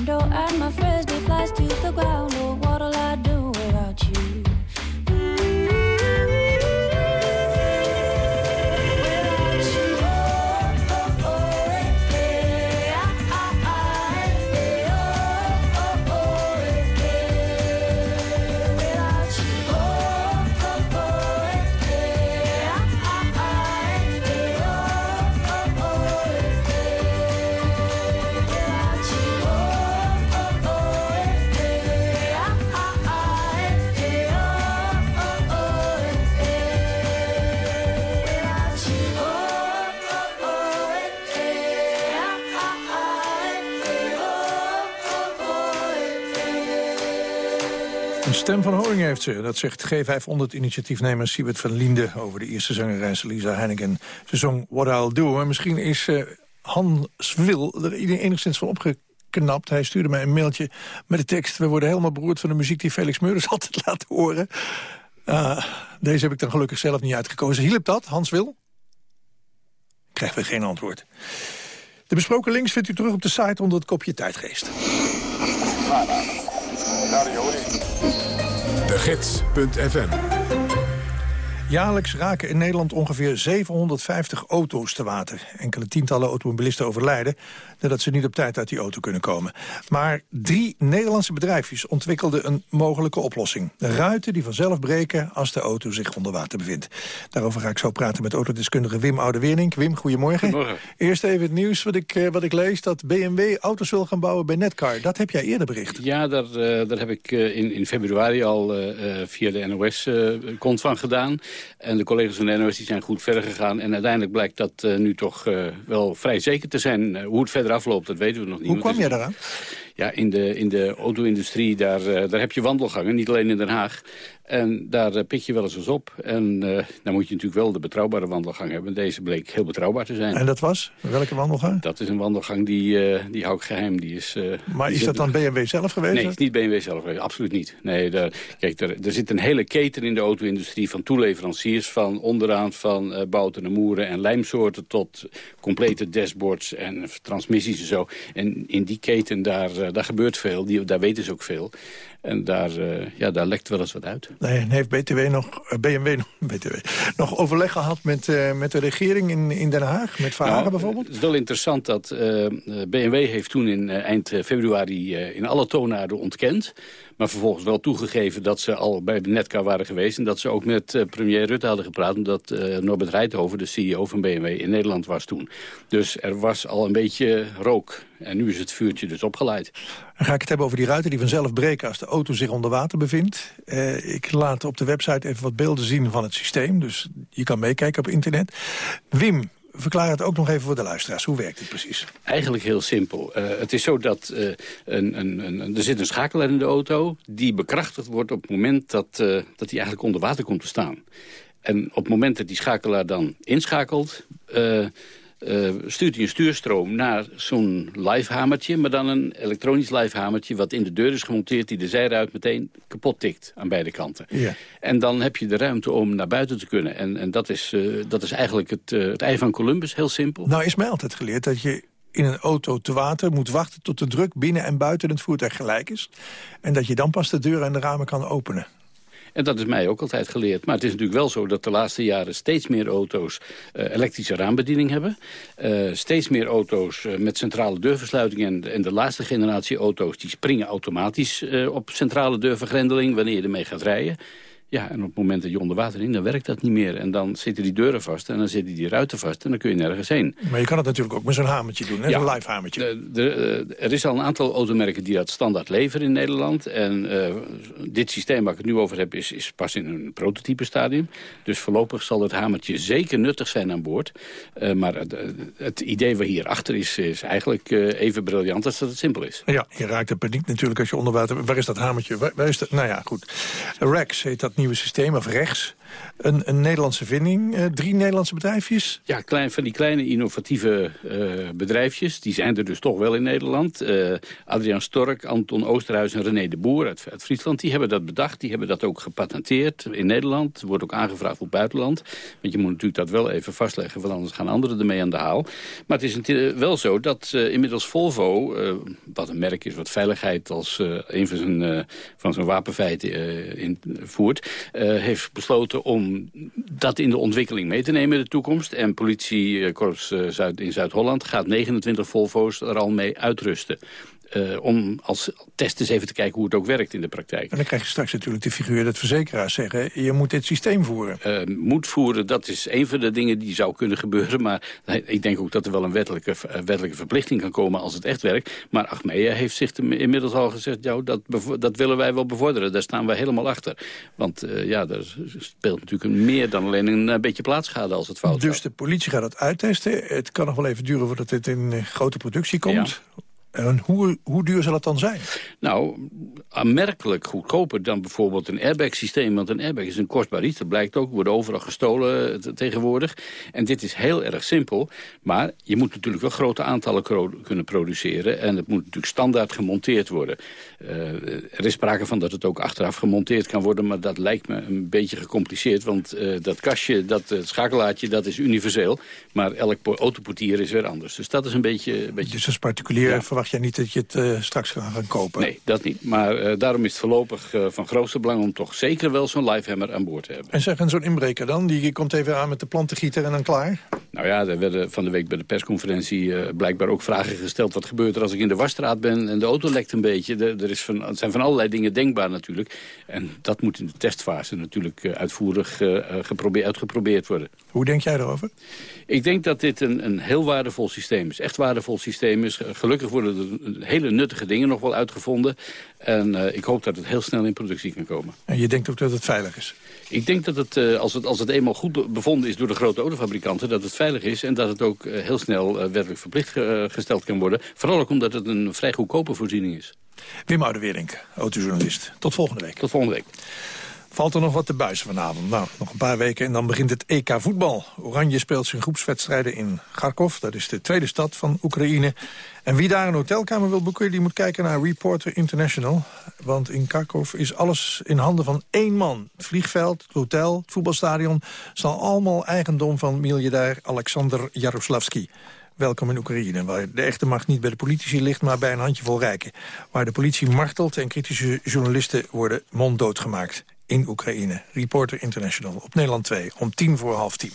window and my frisbee flies to the ground. Stem van Horing heeft ze. Dat zegt G500-initiatiefnemer Siebert van Liende... over de eerste zangeres Lisa Heineken. Ze zong What I'll Do. En misschien is uh, Hans Wil er enigszins van opgeknapt. Hij stuurde mij een mailtje met de tekst... we worden helemaal beroerd van de muziek die Felix Meurders altijd laat horen. Uh, deze heb ik dan gelukkig zelf niet uitgekozen. Hielp dat, Hans Wil? Krijgen we geen antwoord. De besproken links vindt u terug op de site onder het kopje tijdgeest. Gids.fm Jaarlijks raken in Nederland ongeveer 750 auto's te water. Enkele tientallen automobilisten overlijden nadat ze niet op tijd uit die auto kunnen komen. Maar drie Nederlandse bedrijfjes ontwikkelden een mogelijke oplossing. De ruiten die vanzelf breken als de auto zich onder water bevindt. Daarover ga ik zo praten met autodeskundige Wim Oude-Wernink. Wim, goedemorgen. Goedemorgen. Eerst even het nieuws wat ik, eh, wat ik lees, dat BMW auto's wil gaan bouwen bij Netcar. Dat heb jij eerder bericht. Ja, daar, uh, daar heb ik uh, in, in februari al via de NOS kont van gedaan. En de collega's van de NOS die zijn goed verder gegaan. En uiteindelijk blijkt dat nu toch wel vrij zeker te zijn. hoe het verder afloopt, dat weten we nog niet. Hoe kwam je daaraan? Ja, in de, in de auto-industrie, daar, daar heb je wandelgangen, niet alleen in Den Haag. En daar uh, pik je wel eens eens op. En uh, dan moet je natuurlijk wel de betrouwbare wandelgang hebben. Deze bleek heel betrouwbaar te zijn. En dat was? Welke wandelgang? Dat is een wandelgang die, uh, die hou ik geheim. Die is, maar die is dat dan BMW zelf geweest? Nee, het is niet BMW zelf geweest. Absoluut niet. Nee, daar, kijk, er, er zit een hele keten in de auto-industrie van toeleveranciers. Van onderaan van bouten en moeren en lijmsoorten... tot complete dashboards en transmissies en zo. En in die keten, daar, daar gebeurt veel. Die, daar weten ze ook veel. En daar, uh, ja, daar lekt wel eens wat uit. Nee, en heeft BTW nog, uh, BMW nog, BTW, nog overleg gehad met, uh, met de regering in, in Den Haag? Met Verhagen nou, bijvoorbeeld? Het is wel interessant dat BMW heeft toen in eind februari in alle toonaarden ontkend. Maar vervolgens wel toegegeven dat ze al bij de Netcar waren geweest... en dat ze ook met premier Rutte hadden gepraat... omdat Norbert Rijthoven, de CEO van BMW, in Nederland was toen. Dus er was al een beetje rook. En nu is het vuurtje dus opgeleid. Dan ga ik het hebben over die ruiten die vanzelf breken als de auto zich onder water bevindt. Uh, ik laat op de website even wat beelden zien van het systeem. Dus je kan meekijken op internet. Wim, verklaar het ook nog even voor de luisteraars. Hoe werkt het precies? Eigenlijk heel simpel. Uh, het is zo dat uh, een, een, een, er zit een schakelaar in de auto... die bekrachtigd wordt op het moment dat, uh, dat hij eigenlijk onder water komt te staan. En op het moment dat die schakelaar dan inschakelt... Uh, stuurt hij een stuurstroom naar zo'n livehamertje... maar dan een elektronisch livehamertje wat in de deur is gemonteerd... die de zijruit meteen kapot tikt aan beide kanten. Ja. En dan heb je de ruimte om naar buiten te kunnen. En, en dat, is, uh, dat is eigenlijk het, uh, het ei van Columbus, heel simpel. Nou is mij altijd geleerd dat je in een auto te water moet wachten... tot de druk binnen en buiten het voertuig gelijk is. En dat je dan pas de deuren en de ramen kan openen. En dat is mij ook altijd geleerd. Maar het is natuurlijk wel zo dat de laatste jaren steeds meer auto's uh, elektrische raambediening hebben. Uh, steeds meer auto's uh, met centrale deurversluiting. En, en, de laatste generatie auto's die springen automatisch op centrale deurvergrendeling wanneer je ermee gaat rijden. Ja, en op het moment dat je onder water in, dan werkt dat niet meer. En dan zitten die deuren vast en dan zitten die ruiten vast en dan kun je nergens heen. Maar je kan het natuurlijk ook met zo'n hamertje doen, ja, zo'n live hamertje. De, de, uh, er is al een aantal automerken die dat standaard leveren in Nederland. En uh, dit systeem waar ik het nu over heb is, is pas in een prototype stadium. Dus voorlopig zal het hamertje zeker nuttig zijn aan boord. Uh, maar het, het idee waar hierachter is, is eigenlijk even briljant als dat het simpel is. Ja, je raakt de paniek natuurlijk als je onder water... Waar is dat hamertje? Waar, waar is dat? Nou ja, goed. Rex heet dat nieuwe systeem, of rechts. Een, een Nederlandse vinding, uh, drie Nederlandse bedrijfjes? Ja, klein, van die kleine innovatieve uh, bedrijfjes. Die zijn er dus toch wel in Nederland. Uh, Adriaan Stork, Anton Oosterhuis en René de Boer uit, uit, Friesland. Die hebben dat bedacht, die hebben dat ook gepatenteerd in Nederland. Wordt ook aangevraagd voor het buitenland. Want je moet natuurlijk dat wel even vastleggen, want anders gaan anderen ermee aan de haal. Maar het is wel zo dat inmiddels Volvo, wat een merk is wat veiligheid als een van zijn, van wapenfeiten invoert, heeft besloten om dat in de ontwikkeling mee te nemen in de toekomst. En politiekorps uh, Zuid, in Zuid-Holland gaat 29 Volvo's er al mee uitrusten. Uh, om als test eens even te kijken hoe het ook werkt in de praktijk. En dan krijg je straks natuurlijk de figuur dat verzekeraars zeggen... je moet dit systeem voeren. Uh, moet voeren, dat is een van de dingen die zou kunnen gebeuren. Maar ik denk ook dat er wel een wettelijke, wettelijke verplichting kan komen als het echt werkt. Maar Achmea heeft zich inmiddels al gezegd... Ja, dat, dat willen wij wel bevorderen, daar staan wij helemaal achter. Want ja, er speelt natuurlijk meer dan alleen een beetje plaatsschade als het fout Dus gaat. de politie gaat het uittesten. Het kan nog wel even duren voordat dit in grote productie komt. Ja. En hoe, hoe duur zal het dan zijn? Nou, aanmerkelijk goedkoper dan bijvoorbeeld een airbag-systeem. Want een airbag is een kostbaar iets. Dat blijkt ook, wordt overal gestolen eh, tegenwoordig. En dit is heel erg simpel. Maar je moet natuurlijk wel grote aantallen kunnen produceren. En het moet natuurlijk standaard gemonteerd worden. Uh, er is sprake van dat het ook achteraf gemonteerd kan worden. Maar dat lijkt me een beetje gecompliceerd. Want uh, dat kastje, dat schakelaartje, dat is universeel. Maar elk autoportier is weer anders. Dus dat is een beetje... Een beetje... Dus als particulier ja. Verwacht jij niet dat je het straks gaat gaan kopen? Nee, dat niet. Maar uh, daarom is het voorlopig uh, van grootste belang om toch zeker wel zo'n livehammer aan boord te hebben. En zeg, en zo'n inbreker dan? Die komt even aan met de plantengieter en dan klaar? Nou ja, er werden van de week bij de persconferentie blijkbaar ook vragen gesteld. Wat gebeurt er als ik in de wasstraat ben en de auto lekt een beetje? Er, er is van, er zijn van allerlei dingen denkbaar natuurlijk. En dat moet in de testfase natuurlijk uitvoerig geprobeerd, uitgeprobeerd worden. Hoe denk jij erover? Ik denk dat dit een, een heel waardevol systeem is. Echt waardevol systeem is. Gelukkig worden er hele nuttige dingen nog wel uitgevonden. En uh, ik hoop dat het heel snel in productie kan komen. En je denkt ook dat het veilig is? Ik denk dat het, uh, als, het als het eenmaal goed bevonden is door de grote autofabrikanten... dat het veilig is en dat het ook heel snel wettelijk verplicht gesteld kan worden. Vooral ook omdat het een vrij goedkope voorziening is. Wim Oudewerink, autojournalist. Tot volgende week. Tot volgende week. Valt er nog wat te buizen vanavond? Nou, nog een paar weken en dan begint het EK voetbal. Oranje speelt zijn groepswedstrijden in Kharkov. Dat is de tweede stad van Oekraïne. En wie daar een hotelkamer wil boeken, die moet kijken naar Reporter International. Want in Kharkov is alles in handen van één man. Het vliegveld, het hotel, het voetbalstadion... zal allemaal eigendom van miljardair Alexander Jaroslavsky. Welkom in Oekraïne, waar de echte macht niet bij de politici ligt... maar bij een handjevol rijken. Waar de politie martelt en kritische journalisten worden monddood gemaakt in Oekraïne. Reporter International op Nederland 2 om tien voor half tien.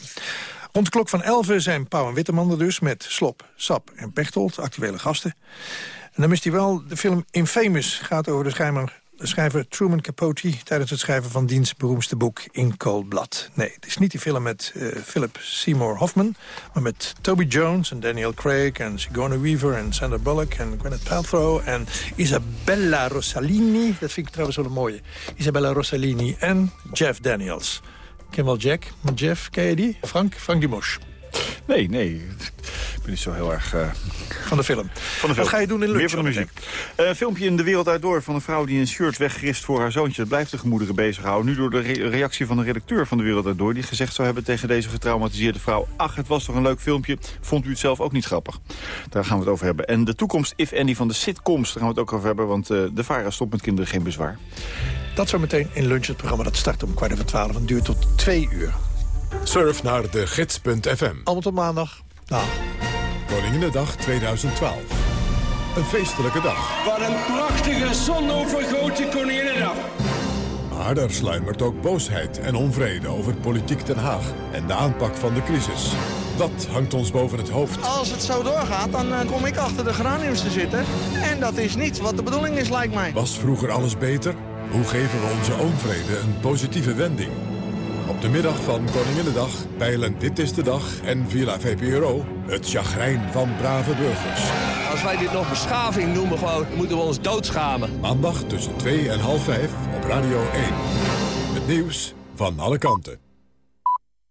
Rond de klok van 11 zijn Pauw en Witteman er dus... met Slop, Sap en Pechtold, actuele gasten. En dan mist hij wel, de film Infamous gaat over de schijmer de schrijver Truman Capote tijdens het schrijven van diens beroemdste boek In Cold Blood. Nee, het is niet die film met uh, Philip Seymour Hoffman, maar met Toby Jones en Daniel Craig en Sigourney Weaver en Sandra Bullock en Gwyneth Paltrow en Isabella Rossellini. Dat vind ik trouwens wel een mooie. Isabella Rossellini en Jeff Daniels. Ik Jack, Jeff, ken je die? Frank? Frank. Nee, nee. Ik ben niet zo heel erg... Uh... Van de film. Van de film. Wat ga je doen in lunch? Meer van de muziek. Uh, een filmpje in De Wereld Uit Door van een vrouw die een shirt weggerist voor haar zoontje. Dat blijft de gemoederen bezighouden. Nu door de re reactie van de redacteur van De Wereld Uit Door... die gezegd zou hebben tegen deze getraumatiseerde vrouw... ach, het was toch een leuk filmpje. Vond u het zelf ook niet grappig? Daar gaan we het over hebben. En de toekomst, if any, van de sitcoms. Daar gaan we het ook over hebben. Want uh, de VARA stopt met kinderen geen bezwaar. Dat zo meteen in lunch. Het programma dat start om kwart over twaalf en duurt tot twee uur. Surf naar de gids.fm. Allemaal tot maandag. Dag. Koninginnedag 2012. Een feestelijke dag. Wat een prachtige zonovergoten Koninginnedag. Maar er sluimert ook boosheid en onvrede over politiek Den Haag en de aanpak van de crisis. Dat hangt ons boven het hoofd. Als het zo doorgaat, dan uh, kom ik achter de geraniums te zitten. En dat is niet wat de bedoeling is, lijkt mij. Was vroeger alles beter? Hoe geven we onze onvrede een positieve wending? Op de middag van Koninginnedag peilen Dit is de Dag en Villa VPRO het chagrijn van brave burgers. Als wij dit nog beschaving noemen, gewoon, moeten we ons doodschamen. Maandag tussen 2 en half 5 op Radio 1. Het nieuws van alle kanten.